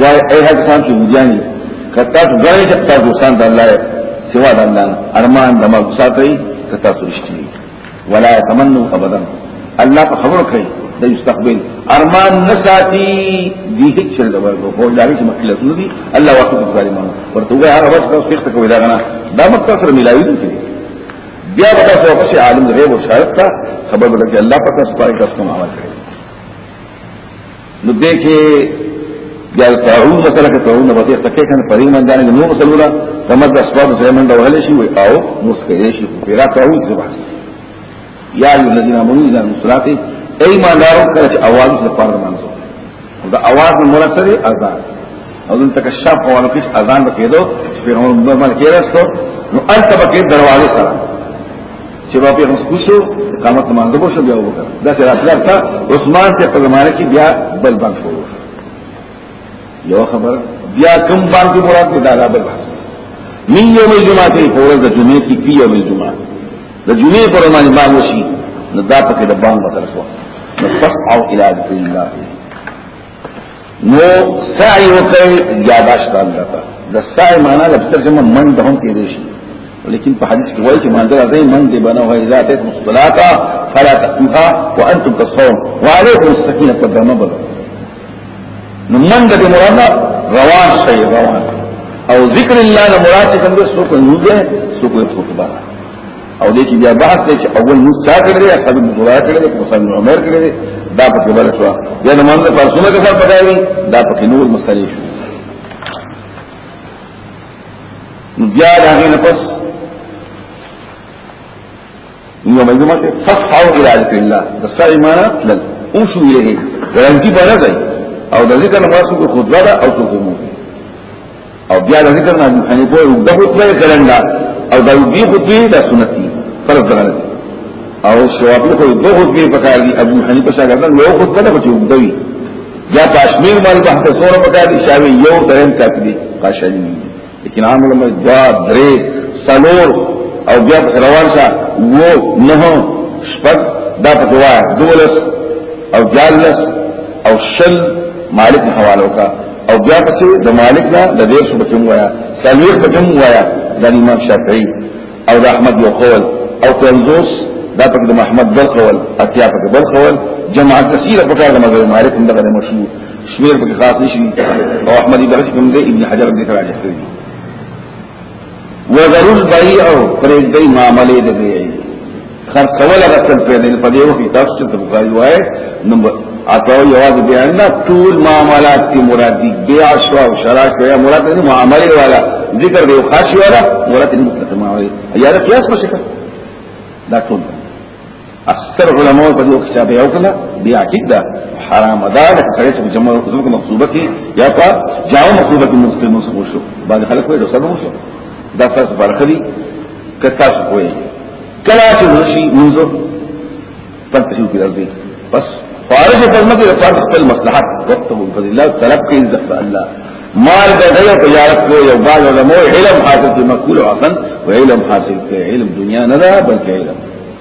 وای اے هغه څان چې ودیانی کته غړې چې تاسو ځان د الله سوا د الله ارمان د ما ساتي کته سرشتي ولا يتمنوا ابدا الله په خبر کوي د مستقبل ارمان نساتی دی هیڅ چل دا ورغو هو دا چې مخکله سن دي الله واقع په ظالمان ورته وای هغه وخت تاسو فکر کوی دا غنا دا مکه سره ملایوي دي بیا به تاسو په عالم غیب او شاهد ته خبر ورکړي الله پاک تاسو پاره تاسو عمل کوي نو دې کې یا تعاون مثلا که تعاون به ته تکې کنه پرې من باندې نو مسلولا کما د اسباب سره من ډول شي وي او مسکې شي پیرا تعاون څه باسي یا الذين امنوا اذا نصرات اي ما دارو کله چې اواز له پاره منځو دا اواز مراد سره اذان او دن تک شاپ قوانو کش اذان بکیدو پیغمبر مرمان کیرستو نو انت بکید دروازه سره چې په پیغام کوشو قامت مانځه بو شو بیا وکړه دا چې راتلل تا عثمان ته په زمانه کې بیا بل بند شو یو خبر بیا کم باندې مراد دی دا بل بحث من یوم الجمعه ته په ورځ د جمعې کې په یوم الجمعه د جمعې پر باندې باندې وشي نو دا پکې د باندې وتر شو نو فقعوا الى ذکر الله نو سعی وکړي زیاداش کار لپاره د سعی معنا د ستر جمع من د هم کې دي شي لیکن په حدیث کې وایي چې من دغه ځای من دی بنو هي ذات مصلاتا فلا تقوا وانتم تصوم وعليكم السكينه والرحمه بل نو من د مراد روان شي روان او ذکر الله د مراد څخه څوک نه ده څوک خطبه او دې کې بیا بحث دی چې اول موږ تا کړی یا سبب مزورا کړی دی کوم سبب عمر کړی دی دا په کې بل شو یا نو موږ په سونه کې سره پکایي دا په کې نور مسلې شو نو بیا دا غي نفس نو موږ ما ته فصحو الى ذکر الله د سای معنا تل او شو یې ګرانټي بره دی او د ذکر ما څو خطبه او څو کومه او بیا د ذکر نه ان په یو د خطبه کلندا او د دې خطبه د سنت دي فرض ده او شوابی خو د خطبه په کار دي ابو حنیفه شاګردان یو خطبه نه کوي دوی یا کاشمیر مال بحث سور په کار دي شاوی یو درن کافي دي قاشلی لیکن عام علماء دوا درې سلور او بیا روان شه وو نه شپږ دا په دوا دولس او جالس او شل مالک حوالو کا او بیا پسې د مالک نه د دې څه بچم وایا سلویر بچم وایا د امام شافعي او د احمد یو قول او پنځوس دا پکې د محمد بل قول اتیا پکې بل قول جماعت کثیره په کار د مذهب مالک هم دغه مشهور شمیر پکې خاص نشي او احمد دغه کوم دی ابن حجر دې راځي وذروا البيع فريد بي معاملې د بيع خرڅول رسل په دې په دې وخت تاسو ته بخاری وای نو اته یواد بيع نه ټول معاملات کی مراد دي بيع شو او شرا شو یا مراد دې معاملې والا ذکر دی خاص والا مراد دې مطلق معاملې یا قیاس مشه دا ټول اکثر علماء په دې کتاب یو کله بیا عقیده حرام ده د سړی چې جمع زموږ مقصوبه کې یا په جاو مقصوبه کې مستقیم مو شو بعد خلک وایي رسول مو شو دا تاسو برخري کتا څه کوی کلا چې رشي منځو پر تشو کې راځي بس فارغ په مګ د فرض خپل مصلحت وقته په الله طلب کې عزت الله مال د غیر تجارت کو یو باج علماء علم حاصل کې مقبول حسن و علم حاصل کې علم دنیا نه ده بلکې علم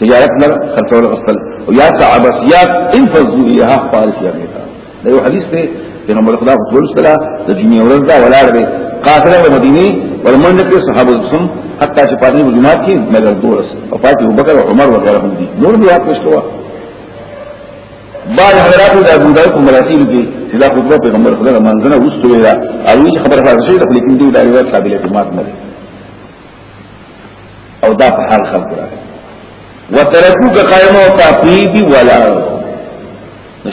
تجارت نه خرڅول غسل او یا تعبسیات انفذوا الیها خارج یا غیرها دا یو حدیث دی پیغمبر خدا صلی الله علیه وسلم د جمعې ورځ دا ولاړ دی قافله د مدینه ورمنډه کې صحابه سم حتی چې پاتې جمعه کې مګر دولس او پاتې ابوبکر او عمر وغیره هم دي نور بیا پښتوا بعد حضرات د ابو داود په مراسیل کې چې دا خطبه پیغمبر خدا د منځنه وستوي دا او خبره فارسی ده لیکن دې دا روایت قابلیت مات نه او دا په حال خلق را وترکو که قائمو تاقیدی ولارو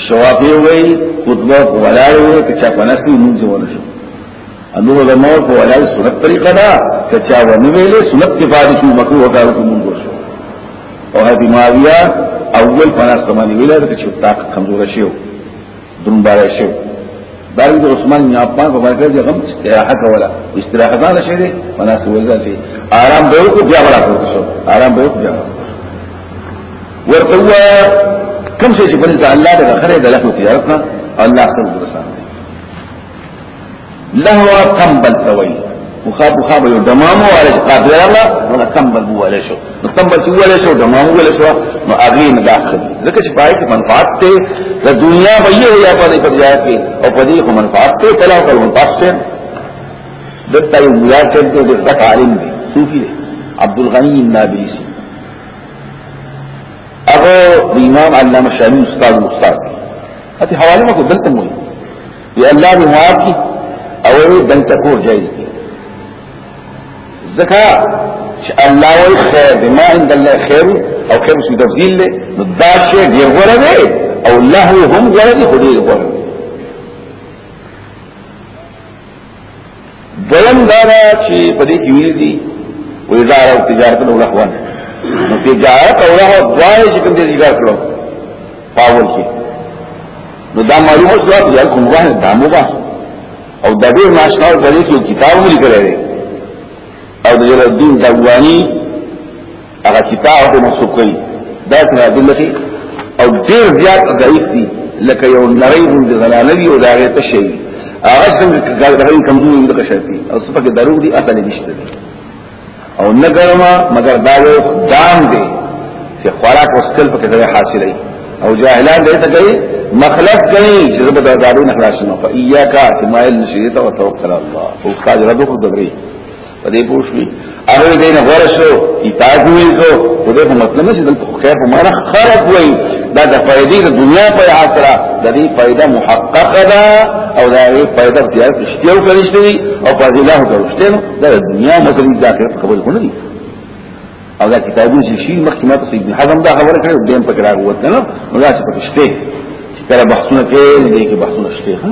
شوافی وی خطبه په ولارو وی کچا پنستی منځ ورشو انو د مور په ولارو سنت طریقه دا کچا ونی ویلې سنت کفاره شو مکو وکړو کوم ورشو او هدی معاویه اول پناس کمانی ویلې کچا طاقت کمزور شو دنبال شو دارنګ عثمان بن عفان په مرکز کې غم استراحه کوله استراحه ځان شي دي مناسب وځه شي آرام به وکړو بیا ولا کوو شو آرام به وکړو ورته کوم شي چې بنځه الله د خره د لخوا تجارت نه الله خپل درسان لهوا کمبل توي مخاب مخاب یو دمام ولا قادر الله ولا کمبل ولا شو نو کمبل ولا شو دمام ولا شو نو اغي نه داخل لکه چې پای کې منفعت ته د دنیا به یو یا په دې په ځای کې او په دې کوم منفعت ته تلا او منفعت ته دته یو یا ته د تک عالم دی صوفي دی عبد الغنی النابلسی هغه امام علامه شامی استاد استاد اته حواله مکو دلته مو یا الله دې معاف کی او دلته کور جایز دی ځکه چې الله وی خیر بما عند الله خیر او خیر څه تبديل له نو دا شی دی غره دی او له هم غره دی خو دی غره دویم دا دا چې په دې کې ویل دي وزار او تجارت او لهوان نو تجارت او لهو دوای چې کوم دې ذکر کړو پاول کې نو دا معلومه شو چې یو کوم واه دامو با او د دې ماشناو په دې کې کتاب لیکل دی او د جلال الدین دوانی هغه کتاب د مسوکي دا څنګه دلته او ډیر زیات ضعیف دي لکه یو نری هم د زلالوی او داغه ته شي هغه څنګه دغه کمزوري دغه شي او صفه کې درو دي اصل نشته او نګرما مگر دا یو دام دی چې خوراک وسکل په کې حاصلې او جاهلان دې ته کوي مخلص کوي چې زه به دارو نه خلاص نه فإياك چې مایل نشي ته توکل الله او قال ربك دبري په دې پوښوي هغه دې نه غوړ شو کتاب وی کو په دې په مطلب چې دلته خیر په معنا خرج وای دا د فائدې د دنیا په حاصله د دې فائدہ محققه ده او دا یې فائدہ اختیار کړی او کړی شوی او په دې له ورسته نو دا د دنیا مطلب د اخر قبول کړی دي او دا کتابونه چې شي مخکې ماته سید حزم دا خبره کړې دیم په کراغ وته نو دا چې پکې شته چې کله بحثونه کوي دې کې بحثونه شته ها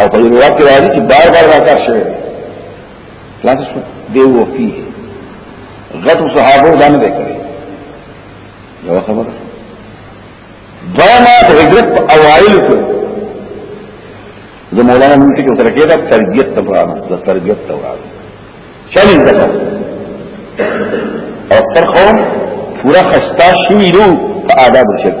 او په یو وخت راځي چې بار بار راکار شوی خلاص شو دی وو فيه غټ صحابه ځان به کړی یو خبره دا ما د هجرت په اوایل کې زه مولانا مونږ کې سره کېدا تربيت ته ورانه د تربيت ته ورانه چلې ده او سرخوم پورا خستا شوی نو په آداب شرک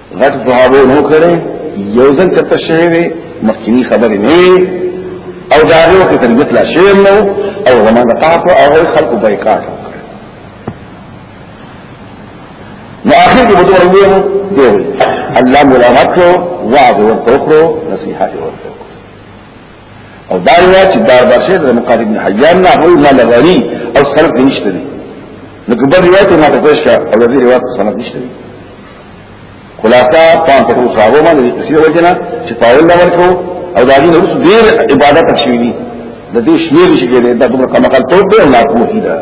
غټ دعاو نو کړي یو ځل کته شوی وي مخکینی خبرې نه او دا یو کې تربیت لا شی نو او ومن قاط او خلق بایکاټ نو اخر کې بدو ورغلو دی الله ملامت کو وعظ ورکړو نصيحت ورکړو او دا یو چې دار بشه د مقارب بن حیان نه هو ما لغری او سلف نشته دي نو کبر روایت ما ته پېښه او دې روایت سند نشته دي خلاصہ پان پکو صحابو ما دی قصیر وجنا چه تاول نور کو او دا دین رسو دیر عبادت اکشوی دی دا دی شمیر شکر دی دا دمرا قمقل توب دی او ناکوهی دا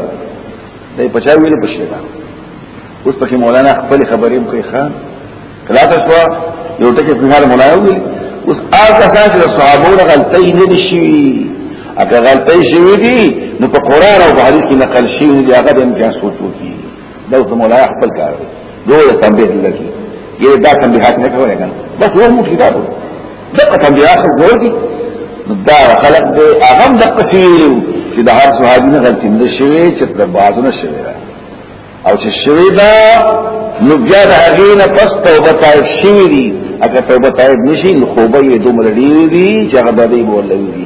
دا پچاوی نو پشیر دا اوس پکې مولانا خپل خبرې کوي خان خلاص شو یو ټکی په حال مولانا وی اوس هغه کسان چې صحابو نه غلطي نه دي شي هغه غلطي شي دي نو په قران او حديث کې نقل شي دي هغه د امتیاز سوچو دي دا د مولا خپل کار دی دوی تنبیه لکی یې دا تنبیهات نه کوي کنه بس هو مو کتاب دا تنبیهات ورګي دا خلق دې هغه د قصیرو چې د هر صحابي نه غلطي نه شوي چې د بازو نه شوي او چې شوي دا نو بیا د هغې نه پس توبه تایب شوي دي اګه توبه تایب نشي نو خوبه یې دومره ډېرې دي چې هغه به دې بولوي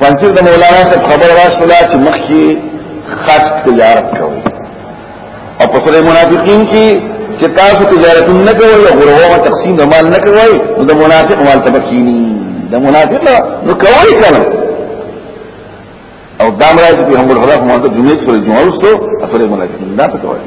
پنځیر د مولانا صاحب خبر راسولا چې مخکې خاص تجارت کوي او په سره منافقین کې چې تاسو تجارت نه کوي او غرور تقسیم د مال نه کوي نو د منافق مال تبکینی د منافق نو کوي کنه او دام راځي په هم ورغلا کومه د جمعې سره جمعه وستو اصله منافقین دا پکوي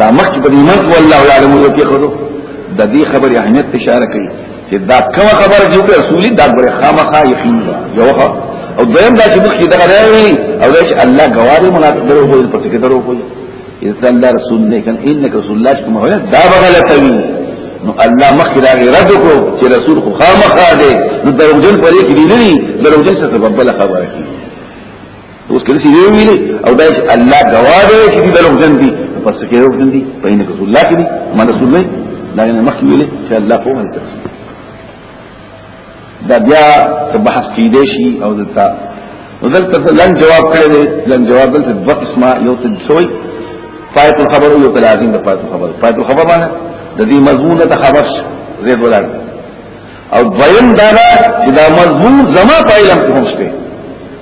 دا مخکې په ایمان کو الله عالم او کې خدو د دې خبرې اهمیت اشاره کوي چې دا کومه خبره چې رسولي دا غره خامخا یقین ده یو او دویم دا چې مخکې دا راوي او دا چې الله غواړي منافق درو کوي پس کې درو کوي اذا الله رسول نه کان انک رسول الله کوم هو دا غلطه وي نو الله مخکې دا رد کو چې رسول خو خامخا دی نو دروژن پرې کې دی نه دروژن څه په بل خبره کوي اوس کله چې یو ویلې او دا چې الله گواه دی چې دې بلوغ جن دي پس کې یو جن دي په ان رسول الله کې دي ما رسول الله دا نه مخکې ویلې چې الله په وایي دا بیا بحث کې دی شي او دلته ودلته لن جواب کړی دی لن جواب دلته دوه قسمه یو ته سوی فائت الخبر یو ته لازم ده فائت الخبر فائت الخبر باندې د دې مضمون ته خبر زید ولر او دویم دا چې دا مضمون زما په علم کې هم شته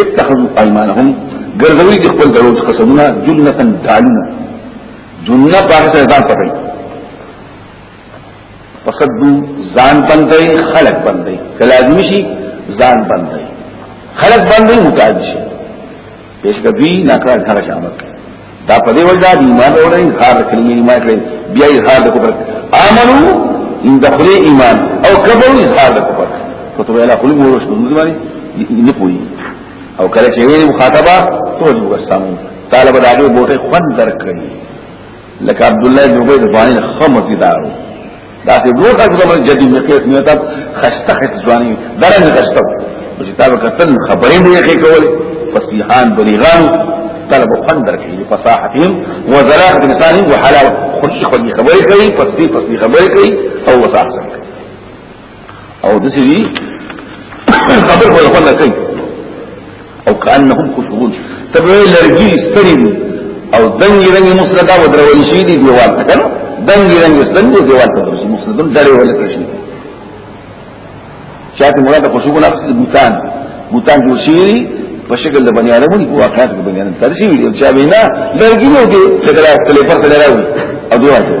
اتخذوا ايمانهم ګرځوي د خپل درو قسمونه جنة دالونه جنة پاکه سره ځان پټي فسدو ځان بندي خلق بندي کلازم شي ځان بندي خلق بندي متعدد شي پیش کبي ناکار هر شامت دا په دې وجه دی ایمان اوري خار کلمې ایمان کړي بیا یې خار کو پر امنو ان دخل ایمان او کبر یې خار کو پر ته ته لا خلق ورو شنو نه باندې نه پوي او کله چې ویل مخاطبه تو جو قسم طالب داګه بوټه خوند درکړي لکه عبد الله بن ابي د باندې خمه دي دارو دا چې دوه تاسو د جدي مقیاس نه تا خسته خسته ځواني درنه خسته چې تا وکتل خبرې به یې کولې فصیحان بلیغان طلب قندر کې فصاحتهم وزلاق لسانهم وحلاوه خلق خلق خبرې کوي فصیح فصیح خبرې کوي او وصاحت او د سری قبر په خپل کوي او کانهم خشوعون تبه لرګي ستري او دنګي رنګي مسلدا ودرول شي دي دیوال ته کنه دنګي رنګي ستندې دیوال ته ورسي مسلدا درې ولا کړی چاته مراد خشوعون اصل بوتان بوتان جو شي په شکل د بنی آدم دی په واقعات کې بنی آدم ترشي وي چې وینا لرګي نو دي چې کله کلیپر ته راوي او دی واجب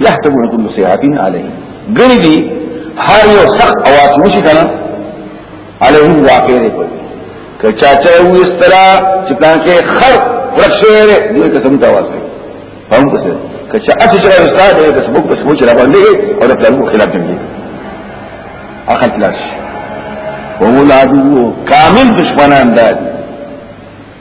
يحتبون كل صيحة عليه ګری دی هر یو سخت اواز مشي کنه عليه واقع دی کوي که چاچا و اس طرح چې پلان کې خر ورشه دی ته سم اواز کوي هم څه که چا اته چې استاد دی بس بوک بس موچ را باندې او د پلان خلاف دی اخر تلاش وولادو کامل دشمنان دادي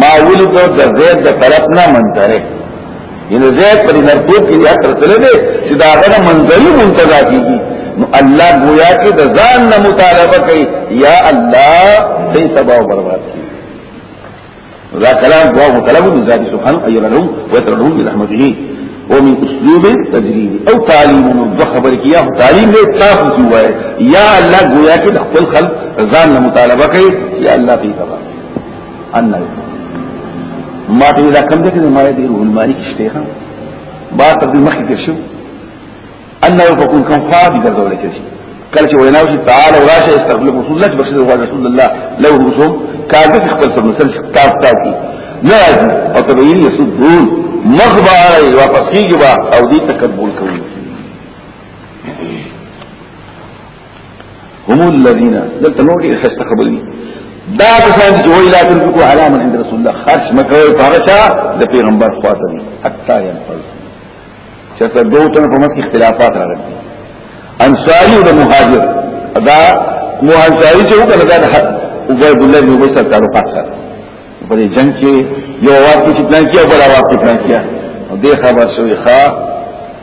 ما ولید د زید د طرف نه منځره یعنی زید پر مرتوب کې یا تر تل دې چې دا غره منځري منتظا کیږي نو الله گویا کې د ځان نه مطالبه کوي یا الله دې تباہ او برباد کړي دا کلام دعا مطلب دي ذات سبحان اي لهم وترهم برحمته ومن اسلوب تجريبي او تعليم مخبر کیا تعلیم دې تاسو سی وای یا الله گویا کې خپل خلق ځان نه مطالبه کوي یا الله دې تباہ الله ما ته دا کم ده چې ما دې روح المانی کشته ها ما ته دې مخکې کې شو الله فكون كم فاض ګرځول کې شي کله چې وینا وشي تعال راشه استغفر رسول الله بخښه او رسول الله لو رسوم کاږي خپل سر مسل کتاب تاکي نه او تبین یسدون مخبا علی واپس کیږي او دې تکبر کوي هم الذين دلته نور یې خسته خبرې دا کسان چې وایي لا تنفقوا على من عند رسول الله خرج مکوي پارچا د پیغمبر خواته دي حتا ينفل چې تر دوه تنه په مسک اختلافات راغلي انصاری او مهاجر دا مهاجری چې وکړه دا د حق عبید الله بن ابي سره تعلقات سره په دې جنگ کې یو واقع چې پلان کیه بل واقع پلان کیه دې خبر شوې ښا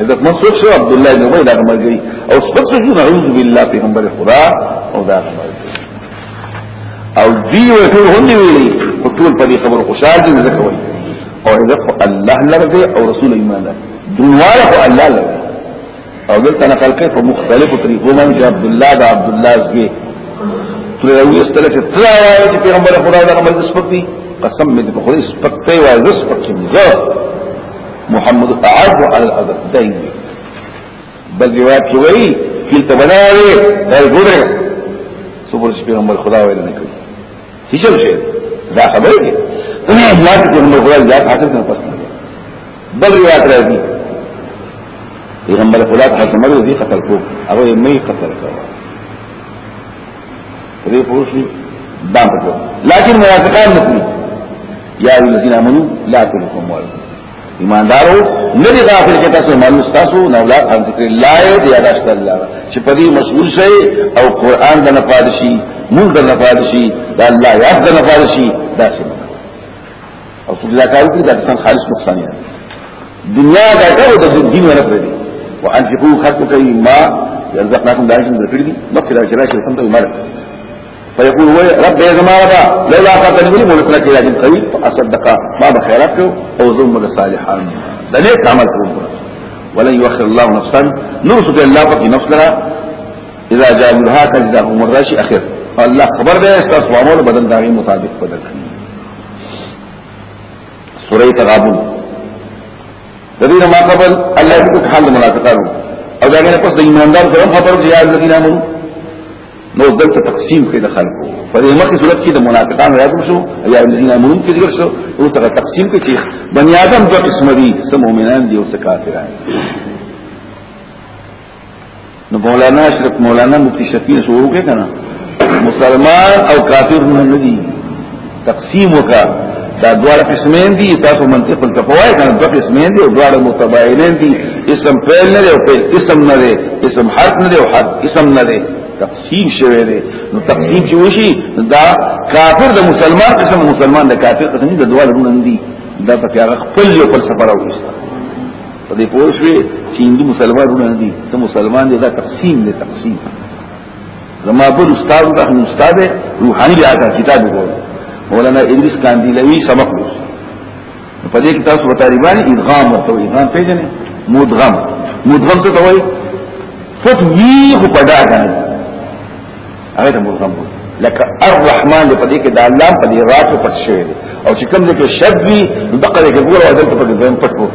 حضرت منصور شو عبد الله بن ابي دا مرګي او سپک شو نعوذ بالله پیغمبر خدا او دا او دی ټول هم ویلي او ټول په دې خبر خوشاله دي ځکه وایي او حضرت الله لرده او رسول ایمان ده دنواله خو الله لرده او دلته نقل کوي په مختلفو طریقو باندې عبد الله دا عبد الله زګي تر یو استله چې تر راځي چې پیغمبر خدا دا عمل سپک دي قسم دې په خوري سپک ته وایي سپک دي محمد اعد على الحضر دائمي بل روایت کې وایي کلته بناوي دا ګوره صبر چې پیغمبر خدا ویل نه کوي هیڅ شي دا خبره دي انه الله چې پیغمبر خدا دا حاصل نه پس نه بل روایت راځي پیغمبر خدا حاصل مرض دي قتل کو هغه یې مې قتل کړو دې پوښي دا په لكن منافقان نکوي يا ايها الذين امنوا لا تلكم اموالكم ایماندارو ندی غافل چې تاسو مال تاسو نه اولاد ان ذکر الله دی ادا شته الله چې په دې مسؤل شي او قران د نفادشي مونږ د نفادشي د الله یاد د نفادشي دا څه او څوک دا کار کوي دا څنګه خالص نقصان دی دنیا دا ټول د دین نه پرې دی وانفقوا خرج کوي ما يرزقناكم دا چې درکړي دي مخکې دا چې راشي کوم ته مرګ فيقول وي رب يا جماعه دا لولا قتلني ملك لك يا جن قريب فاصدق ما بخيرك او ظلم الصالحا ده ليه تعمل كروب ولن يؤخر الله نفسا نرسل الله فقي نفس لها اذا جاء لها كذا هم الراشي اخر الله خبر ده استاذ وامر بدل داغي مطابق بدل سورہ تغابن دغه نه ما قبل الله دې حال منافقانو او دا نه پس د ایماندار سره خبر دی یاد لګی نامو نو دلته تقسیم کړي د خلکو په دې مخکې صورت کې د منافقانو یاد شو یا الذين امنوا کې ذکر شو او څنګه تقسیم کړي چې بنی آدم دوه قسم دي سم مؤمنان دي او سم کافران نو مولانا اشرف مولانا مفتی شفیع سورو کې کنه مسلمان او کافر نه ندي تقسیم وکا دا دوار قسمین دي تاسو منطق التفوای کنه دوه قسمین دي او دوار متباینین دي اسم فعل نه او فعل اسم نه دی اسم حرف نه دی او حرف اسم نه دی تقسیم شوه دی نو تقسیم چې وشي دا کافر د مسلمان قسم مسلمان د کافر قسم دي د دوار نه دي دا په هغه خپل یو فلسفه راوړي په دې پوه شوې چې هندو مسلمانونه دي ته مسلمان دي دا تقسیم دی تقسیم زما بل استاد دا هم استاد روحاني بیا دا کتاب وګور مولانا ادریس کاندیلوی سبق لوس په دې کې تاسو طالبان ادغام ورته ادغام پیژنې مدغم مدغم څه ته وایي فتوی خو پدا کنه هغه د ملغم لکه الرحمن دې په دې کې د الله په دې رات پټ شوی دی او چې کوم دې کې شد وي نو دغه دې ګور او دلته په دې ځم پټ وو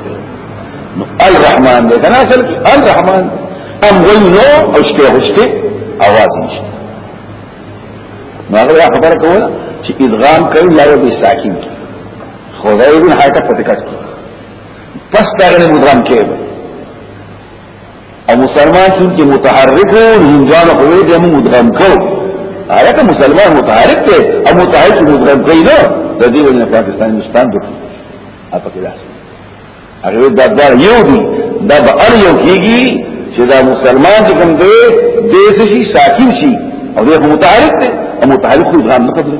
نو الرحمن دې کنه اصل کې الرحمن ام غنو او شته هوشته اواز نشته نو هغه خبره کوله چې ادغام کوي یا دې ساکن کی خدای دې حرکت پټ کړ پس دا غنه مدغم کېږي او مسلمان شون کې متحرک وو هندوان په وې دې مدغم کو هغه مسلمان متحرک ته او متحرک مدغم کوي نه د دې ولنه پاکستان مستان دو اپا کې داسې هغه دا دا یو دی دا به ار یو کیږي چې دا مسلمان چې کوم دی دې شي ساکن شي او دې متحرک دی او متحرک خو ځان نه قبلوي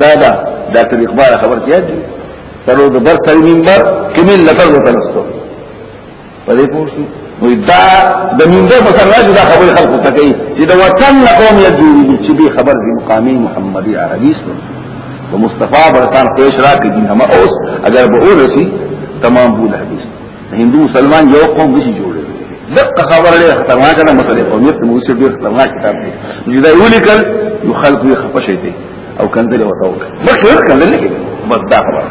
دا دا ډاکټر اقبال خبر کیا دي سره د بر تر منبر کمل لفظ وتنستو په دې پوښتنه وي دا د منبر په سر راځي دا خبره خلکو ته کوي چې دا وطن قوم یدي چې به خبر دي مقامي محمدي عربي سره په مصطفی برتان پیش را کې دین هم اوس اگر به اورسي تمام بول حدیث هندو مسلمان یو قوم نشي جوړ دقه خبر لري خطرناک ده مسله قومیت نو څه ډیر خطرناک کتاب دی چې دا یو لیکل یو خلک یې خپه شي دي او کنده له وتاو مخکې ورکړل نه کېږي بس دا خبره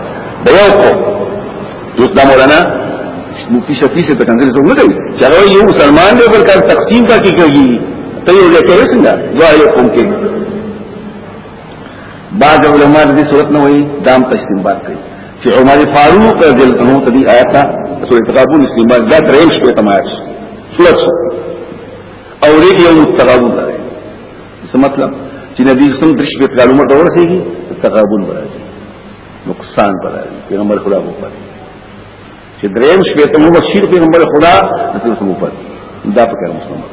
د یو کو یو د مولانا مفتی شفیع سے تکنده له نه کوي چې هغه یو مسلمان دی بلکې تقسیم کا کی کوي ته یو لکه څنګه دا یو قوم کې بعض علماء دې صورت نه وایي دام تشتیم بات کوي چې عمر فاروق رضی الله عنه تدي آیات سورې تقابل استعمال دا دریم شپه تمایش سورۃ او دې یو تقابل ده څه مطلب چې نبی سم درش په کال عمر دور سیږي تقابل راځي نقصان راځي پیغمبر خدا وو پاتې چې دریم شپې ته مو بشیر پیغمبر خدا دته سمو پر دا په کار مسلمان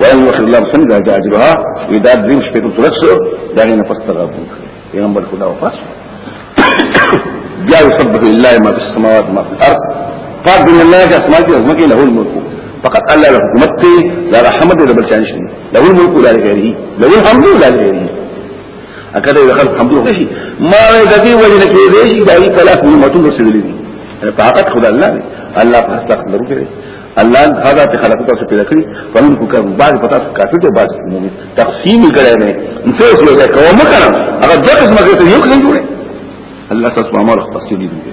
وان وخر الله سن دا اجرها اذا دریم شپې ته ترڅ دا نه پستغه پیغمبر خدا وفات بیا يسبح لله ما في السماوات ما في الارض قال بن الله جاء سماعت عظمك له الملك فقط الله له حكمته لا رحمته ولا بلشانش له الملك ولا لغيره له الحمد ولا لغيره اکه دا خلک هم دوه شي ما د دې وجه نه کې دې شي دا یې کلاس مې متون رسېدلې دي په هغه خدای الله دی الله په حساب درو کې الله هغه ته خلق تاسو پیدا کړی فمن کو کار بعد پتا څه کافر دی بعد مومن تقسیم کړي نه انفوس یو ځای کوم کړه هغه د قسمه کې یو څه جوړه الله سبحانه و تعالی تقسیم دی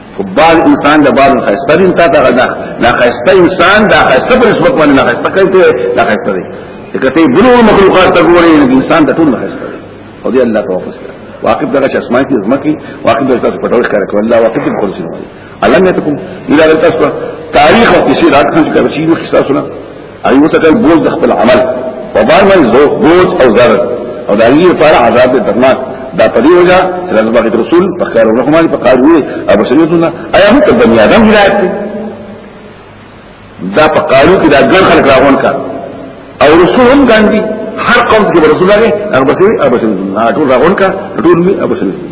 بعض انسان د بعض خسته دي تا ته دا دا خسته انسان دا خسته پر نسبت باندې نه خسته کوي ته دا خسته دي کته بلو مخلوقات ته ګوري انسان ته ټول خسته دي او دې الله توفس کړ واقف دغه اسمان کې زمکي واقف دغه تاسو پټول کار کوي الله واقف دې خلص نه علم یتکم اذا تاسو تاریخ او کسی راځي چې کوم شي نو خسته سره اي وسکل بوز د خپل عمل په بار باندې زو بوز او ضرر او د اړي لپاره عذاب د ترناک دا په دې وجه چې د بغي رسول په کار او رحمان په کار وي او بشریتونه ایا هم ته بنی ادم هدایت دي دا په قالو کې دا ګر خلک راغون کا او رسول هم ګاندي هر قوم کې رسول راغی او بشری او بشریتونه ټول راغون کا ټول می او بشریتونه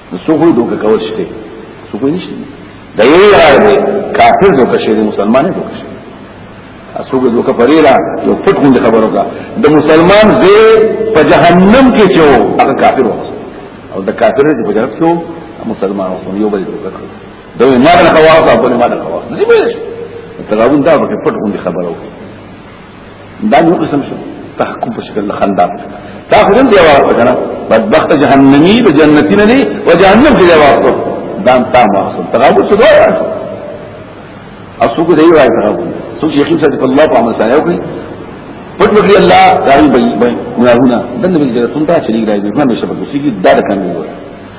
نو څوک یې دوکه کول شته څوک یې نشته دا یو یار دی کافر دوکه شي دی مسلمان نه دوکه شي اسوګه دوکه پریرا یو پټ غوند خبرو کا د مسلمان زه په جهنم کې چو هغه کافر و او د کافر چې په جنت کې مسلمان و یو بل دوکه کړو دا یې نه خواصه په نه خواصه زی به تراون دا په پټ غوند خبرو دا نو قسم شو تحکم په شکل خندا دا خو دې واسطه کنه بدبخت جهنمی د جنتی نه دی او جهنم کې واسطه دا تا واسطه تغابو څه دوه اسوګ دی وای تغابو سوچ یقین سره الله په عمل سره وکړي پټ وکړي الله دایي بې بې ګناهونه دنه به جنتون ته چلی راځي نه مشه په کوشي کې دا کار نه وایي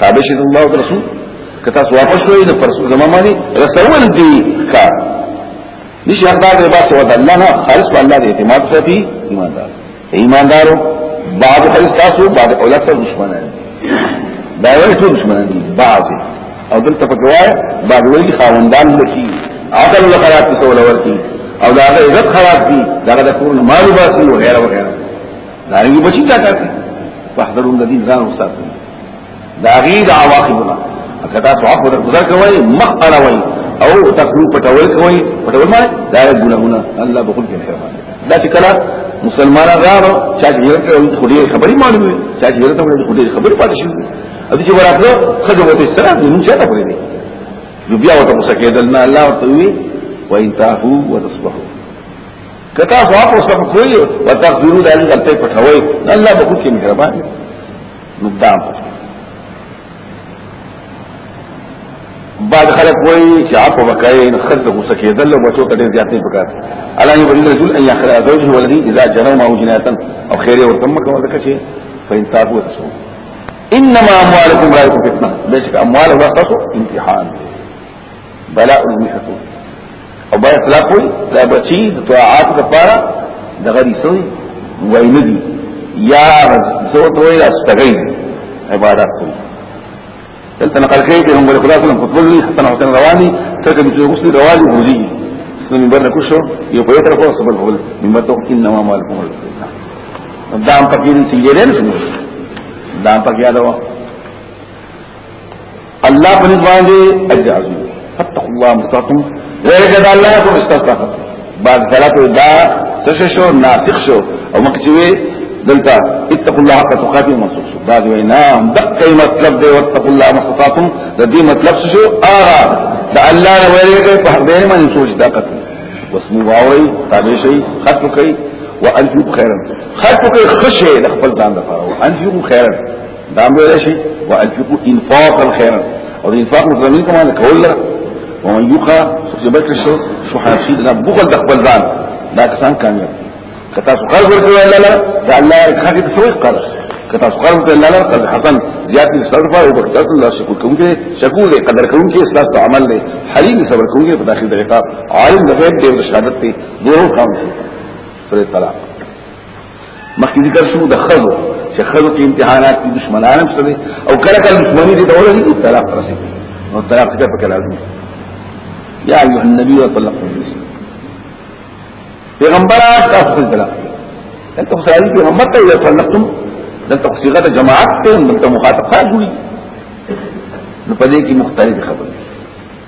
تابع شي الله او رسول کتا سو واپس شوی نو پر زما باندې رسول دی کا نشي حقدار دی باسه ودا الله نه خالص الله دې اعتماد کوي ایماندار ایماندارو بعض خالص تاسو بعض اولاد سره دشمنان دا وایي ټول دشمنان دي بعض او دلته په ګواه بعض وایي خاوندان لکی عقل ولا خراب څه ولا ورتي او دا عزت خراب دي دا د کور مال باسي او غیره وغیره دا یو بچی تا کاته فاحذروا الذين ځان وساتل دا غي دا واقعونه کدا تو اخو درګزر کوي مخ اړوي او تکلو پټول کوي پټول ما دا ګناهونه الله بخل کې خیر دا چې کله مسلمان غارو چې هیرت او خدای خبري معلومه چې هیرت او خدای خبري پاتې شي او چې وراتلو خځه وته سره د نن چاته پرې دي نو بیا وته مسکیدل نه الله تعالی وان تاهو وتصبحوا کتا سو اپ اوس په کوی او تقدیرو د الله غلطه پټوي الله به کوی مهربان نو دا بعد خلق وای چې اپ وکای نو خلق غوسه کېدل او بچو ته ډېر زیاتې پکار الله یو بل رسول ان یخرا زوجه ولدی اذا جنوا ما جنایتا او خیر او تم کوم ځکه چې فین تاسو تاسو انما اموالکم رایکم فتنه بشک اموال الله تاسو امتحان بلاء المحسوس او بای اخلاق وي دا بچي د طاعات لپاره د غري سوي وای نه دي یا زوت وي یا استغي عبادت کوي دلته نقل کوي چې هم له خلاص نه خطبه لي حسن حسن رواني ترکه چې غسل رواني ورځي نو من برنه کوشو یو په تر خو سبل هول من برته انما مالکم الله دام پکې دې چې دې نه دام پکې یادو الله په نسبان دي اجر عظیم فتق الله مستقم ذلك دا الله يكون استفتح بعد ثلاثة دا سششو ناسخ شو او مکچوي دلتا اتقوا الله حق تقاته منصوب شو بعد وینا دقه مطلب دی واتقوا الله مستطاعتم د دې مطلب شو اغا دا الله نه ویلې په حق دې باندې سوچ دا قتل واسمو واوي تابع شي خط کوي وانفق خيرا خط کوي خشه د خپل ځان لپاره وانفق خيرا دا مې راشي وانفقوا انفاقا خيرا او د انفاق متضمن کومه ده کول لره ومن يوقع سبت الشر شح نفسه دا بخل د خپل ځان دا کسان کامیاب کتا سو قرض ورکړي الله لره دا الله هغه ته سوې قرض کتا سو قرض ورکړي الله لره قرض حسن زیات دي صبر او وخت تاسو الله شکر کوم کې شکر دې قدر کوم کې اسلام ته عمل دې حلیم صبر کوم کې په داخل د عقاب عالم د غیب دې شهادت دې دوه کام دې پر طلاق مخکې ذکر شو د خزو چې خزو کې امتحانات کې دشمنان هم ستوي او کله کله دشمني دي ډول دي طلاق رسي او طلاق څه په کله دي یا ایه النبی او طلاق پیغمبر تاسو په طلاق انت مسائل پیغمبر ته یو طلاقتم د تفصیله د جماعت ته د مخاطب خاص جوړي نو په دې کې مختلف خبرې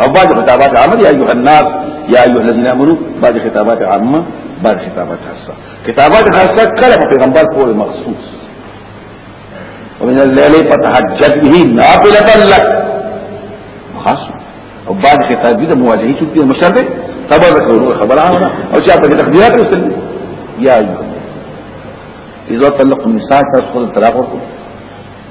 او بعض خطابات عامه یا ایها الناس یا ایها الذین آمنو بعض خطابات عامه بعض خطابات خاصه خطابات خاصه کله په پیغمبر پورې مخصوص ومن الليل فتهجد به نافلة لك خاص او بعض خطاب دي مواجهه شو دي مشرب خبر ورو خبر عامه او چې په تقدیرات وسل یا ایها اذا طلقتم النساء تدخل الطلاق ورکو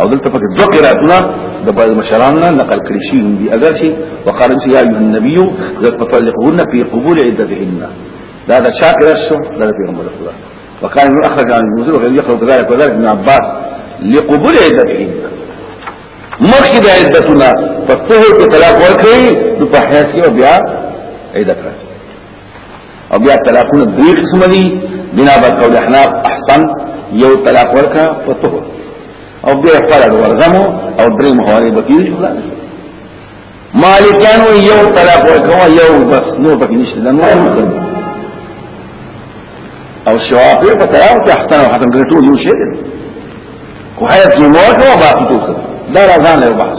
او دلته پکې دوه قراتونه د بعض مشران نه نقل کړی شي دي اگر شي وقال ان يا ايها النبي ذات مطلقهن في قبول عدتهن دا دا شاکر شو دا پیغمبر خدا وقال انه اخرج عن المنذر وغير يخرج كذلك وذلك ابن عباس لقبول عدتهن مخکې د عدتنا په طهر کې طلاق ورکړي نو په حیث کې بیا عدت راځي او بیا طلاقونه دوی قسم دي بنا بر قول احناف احسن یو طلاق ورکا فتو او بیا فرد ورغمو او درې مهاري بکیر شو مالکان و یو طلاق ورکا یو بس نو پکې نشته دا نور مطلب او شوافی په طلاق احسن او حسن ګټو یو شی خو حیات کې مو ورکو باقي ټوک دا راځان له بحث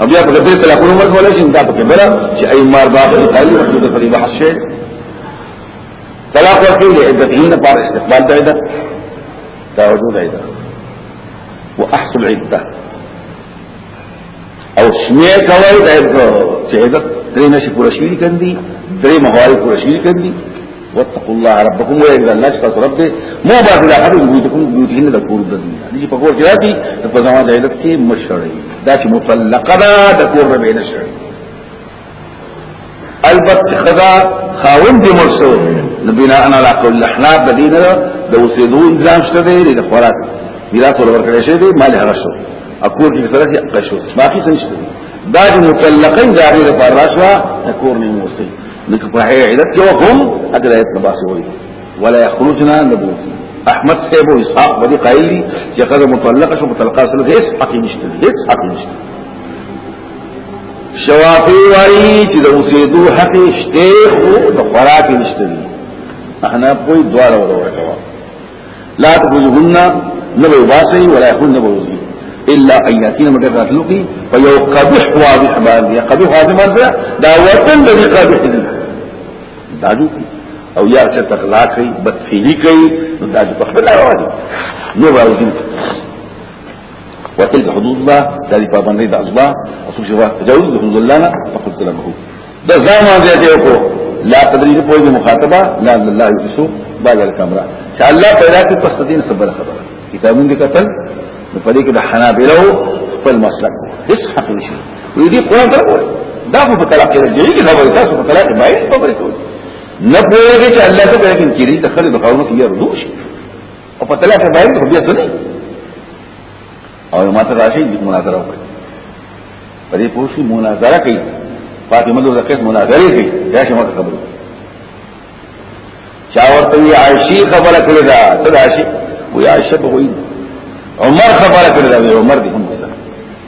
او بیا په دې ته لا کوم ورکو ولا شي دا په بل چې اي مار باقي قال رسول الله په بحث شي طلاق ورکړي له عدتهن پر استقبال د عدت دا وجود عدت واحصل عدته او شمیر کوي دا چې عزت درې نشي پوره شي کندي درې مهاري پوره شي کندي واتقوا الله ربكم وإذا الله شفت رب دې مو بعد لا حد وجودكم وجودهن د کور د دنیا دي په کور کې راځي په زمانه د عزت کې مشړې دا چې مطلقه ده د کور به نشړې البته خدا خاون دې مرسو بنا انا لا قول الاحناف بدینه د وسیدو انسان شته دی د خوراک میراث ورکړی شي دی مال هغه شو اکور کې سره شي قشو باقي څه نشته دا چې مطلقاً جاری د پر راشوا اکور نه موسی نو په هغه عیدت کې وهم اگر ایت نباسي وي ولا يخرجنا نبوت احمد صاحب او اسحاق بدی قائل دي چې قضا مطلقه شو مطلقه سره هیڅ حق نشته هیڅ حق نشته شوافی وایي چې د اوسېدو حق شته خو د خوراک نشته دي احنا کوئی دواړه ورکوا لا تخرجهن نبي باسي ولا يخرج نبي وزي الا ان ياتينا مگر راتلو کی په یو قبح واضح باندې قبح واضح باندې دا وطن د قبح دي داجو کی او یا چې تخلاق کوي بدفعلی کوي نو داجو په خپل راوړي نو راوځي وتلك حدود الله ذلك بابان ريد الله وصول شفاء تجاوز حدود الله فقد سلمه ده زمان زيادة يقول لا تدري پوئی میں مخاطبہ لا اللہ یقصو باج الکامرہ چا اللہ پیدا کی پس تدین صبر خبر کتابون دی قتل نفدی که ده حنابلو خپل مسلک هیڅ حق نشي وی دي قران ته وایي دا خو په طلاق کې دی چې خبره تاسو په طلاق باندې خبرې کوي نه پوهیږي چې الله ته کوي چې دې تخلي د قانون سره رجوع شي او په طلاق باندې خو بیا څه نه او ما ته راشي د مناظره وکړي په دې پوښي مناظره کوي فاطمه د رقیق مناظره کوي دا شي ماته خبره چا ورته وی عائشی خبره کړې ده څه ده عائشی وی عائشه په وی عمر خبره کړې ده عمر دې هم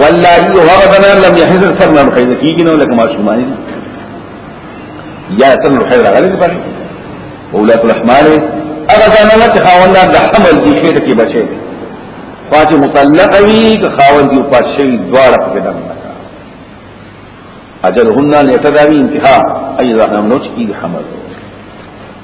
والله یو هغه دنا لم يحز سرنا الخير کیږي نو لکه ماشومان یا تن الخير غلې په اولاد الرحمن هغه دنا چې خاوند د حمل دي شي ټکی بچي خواجه مطلق وی که خاوند یو پات شي دواړه په دم اجلهن لتداوی انتها اي رحمه نوچ کی حمل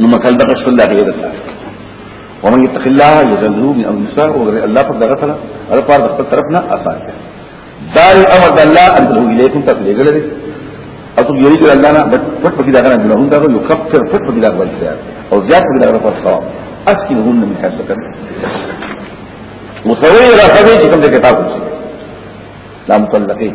نو مکل دغه شول دا غیر ده ومن يتق الله يجعله من امر النساء وغير الله پر دغه سره هر پر د خپل طرف نه آسان کړي دار امر د الله ان له الیکم تاسو لګل دي او ته یری ګل الله نه پټ پټ دا غره ګناهونه دا یو کفر پټ پټ دا غره سره او زیات پټ دا غره پر ثواب اسکنهن من حد کړ مسوي راځي چې کوم کتاب وشي لا مطلقين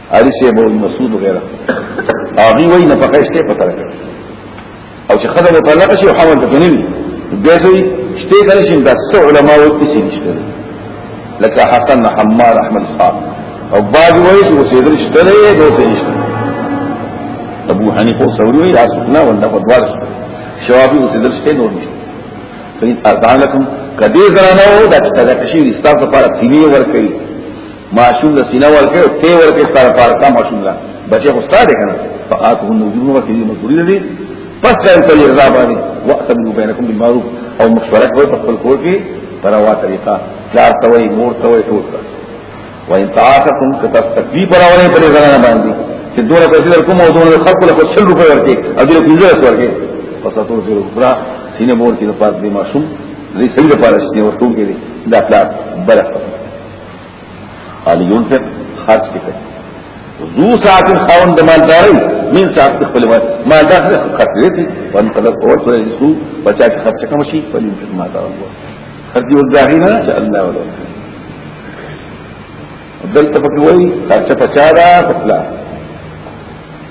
علي شیخ ابو مسعود وغيرها هغه وای نه پکشته په طرف او چې خدای په طلاق شي حمل ته نه وي بیا دوی شته کله چې تاسو علماء او کسی نشته لکه حسن حمار احمد صاحب او بعد وای چې وسیدل شته نه دی څه نشته ابو حنیفه ثوری وای تاسو نه ونده په دوار شوابي وسیدل شته نور نشته فإن أزالكم كدي زرانو دا تتدقشي استاذ لپاره سینې ورکړي ماشوم د سینه ورکه او ته ورکه ستاره پارتا ماشوم لا بچي خو ستاره کنه فقات هو نو جنو کې مزوري دي پس کار په رضا باندې وقت بنو بینکم بالمعروف او مشورک وي په خپل کور کې پروا طریقه پلار توي مور توي ټول کړ وان تعاقتم کتب تکلیف راوړې پر ځان باندې چې دوه پیسې در کوم او دوه خلق له 100 روپے ورکې او دې پیسې ورکې پس تاسو دې برا سینه مور کې د پات دې ماشوم دې سړي لپاره شته ورته کې دا پلان برخه علی یون پر خرج کړي ذو ساعت خاون د مالداري من ساعت خپل وای ما دا خرج دي وان قدر اور پر رسو بچا چې خرج کوم شي په یون ما دا وو خرج یو ځای نه چې الله ولا دلته پکې وای خرچه پچا دا خپل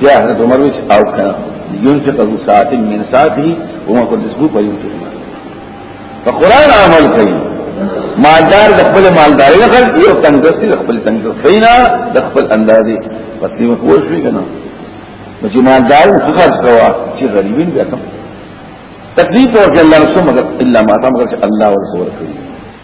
بیا حضرت عمر ویچ او کنا ينفق ذو ساعت من ساعته وما كنت اسبوع فينفق فقرآن عمل کوي مالدار د خپل مالداري نه خلک یو تنګسي د خپل تنګسي نه د خپل اندازې پتی مخور شوی کنه چې مالدار خو خرج کوا چې غریبین بیا کوم تکلیف ورکړي الله رسول مگر الا ما تم مگر الله ورسول کوي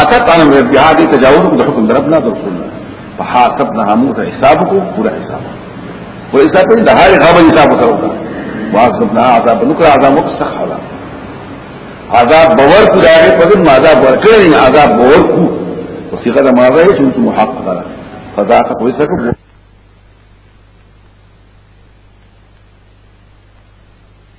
اته تعالی مې بیا دې تجاوز کو د حکم دربنا د رسول الله په حساب نه همو ته حساب کو پورا حساب و حساب دې د هر غابه حساب سره وکړه واسب نه عذاب نو کړه عذاب وک صح حالا عذاب باور کو راغې په دې ماده ورکړې نه عذاب باور کو وصيغه د ماده یې چې محققه ده فذا کا کوئی څه کو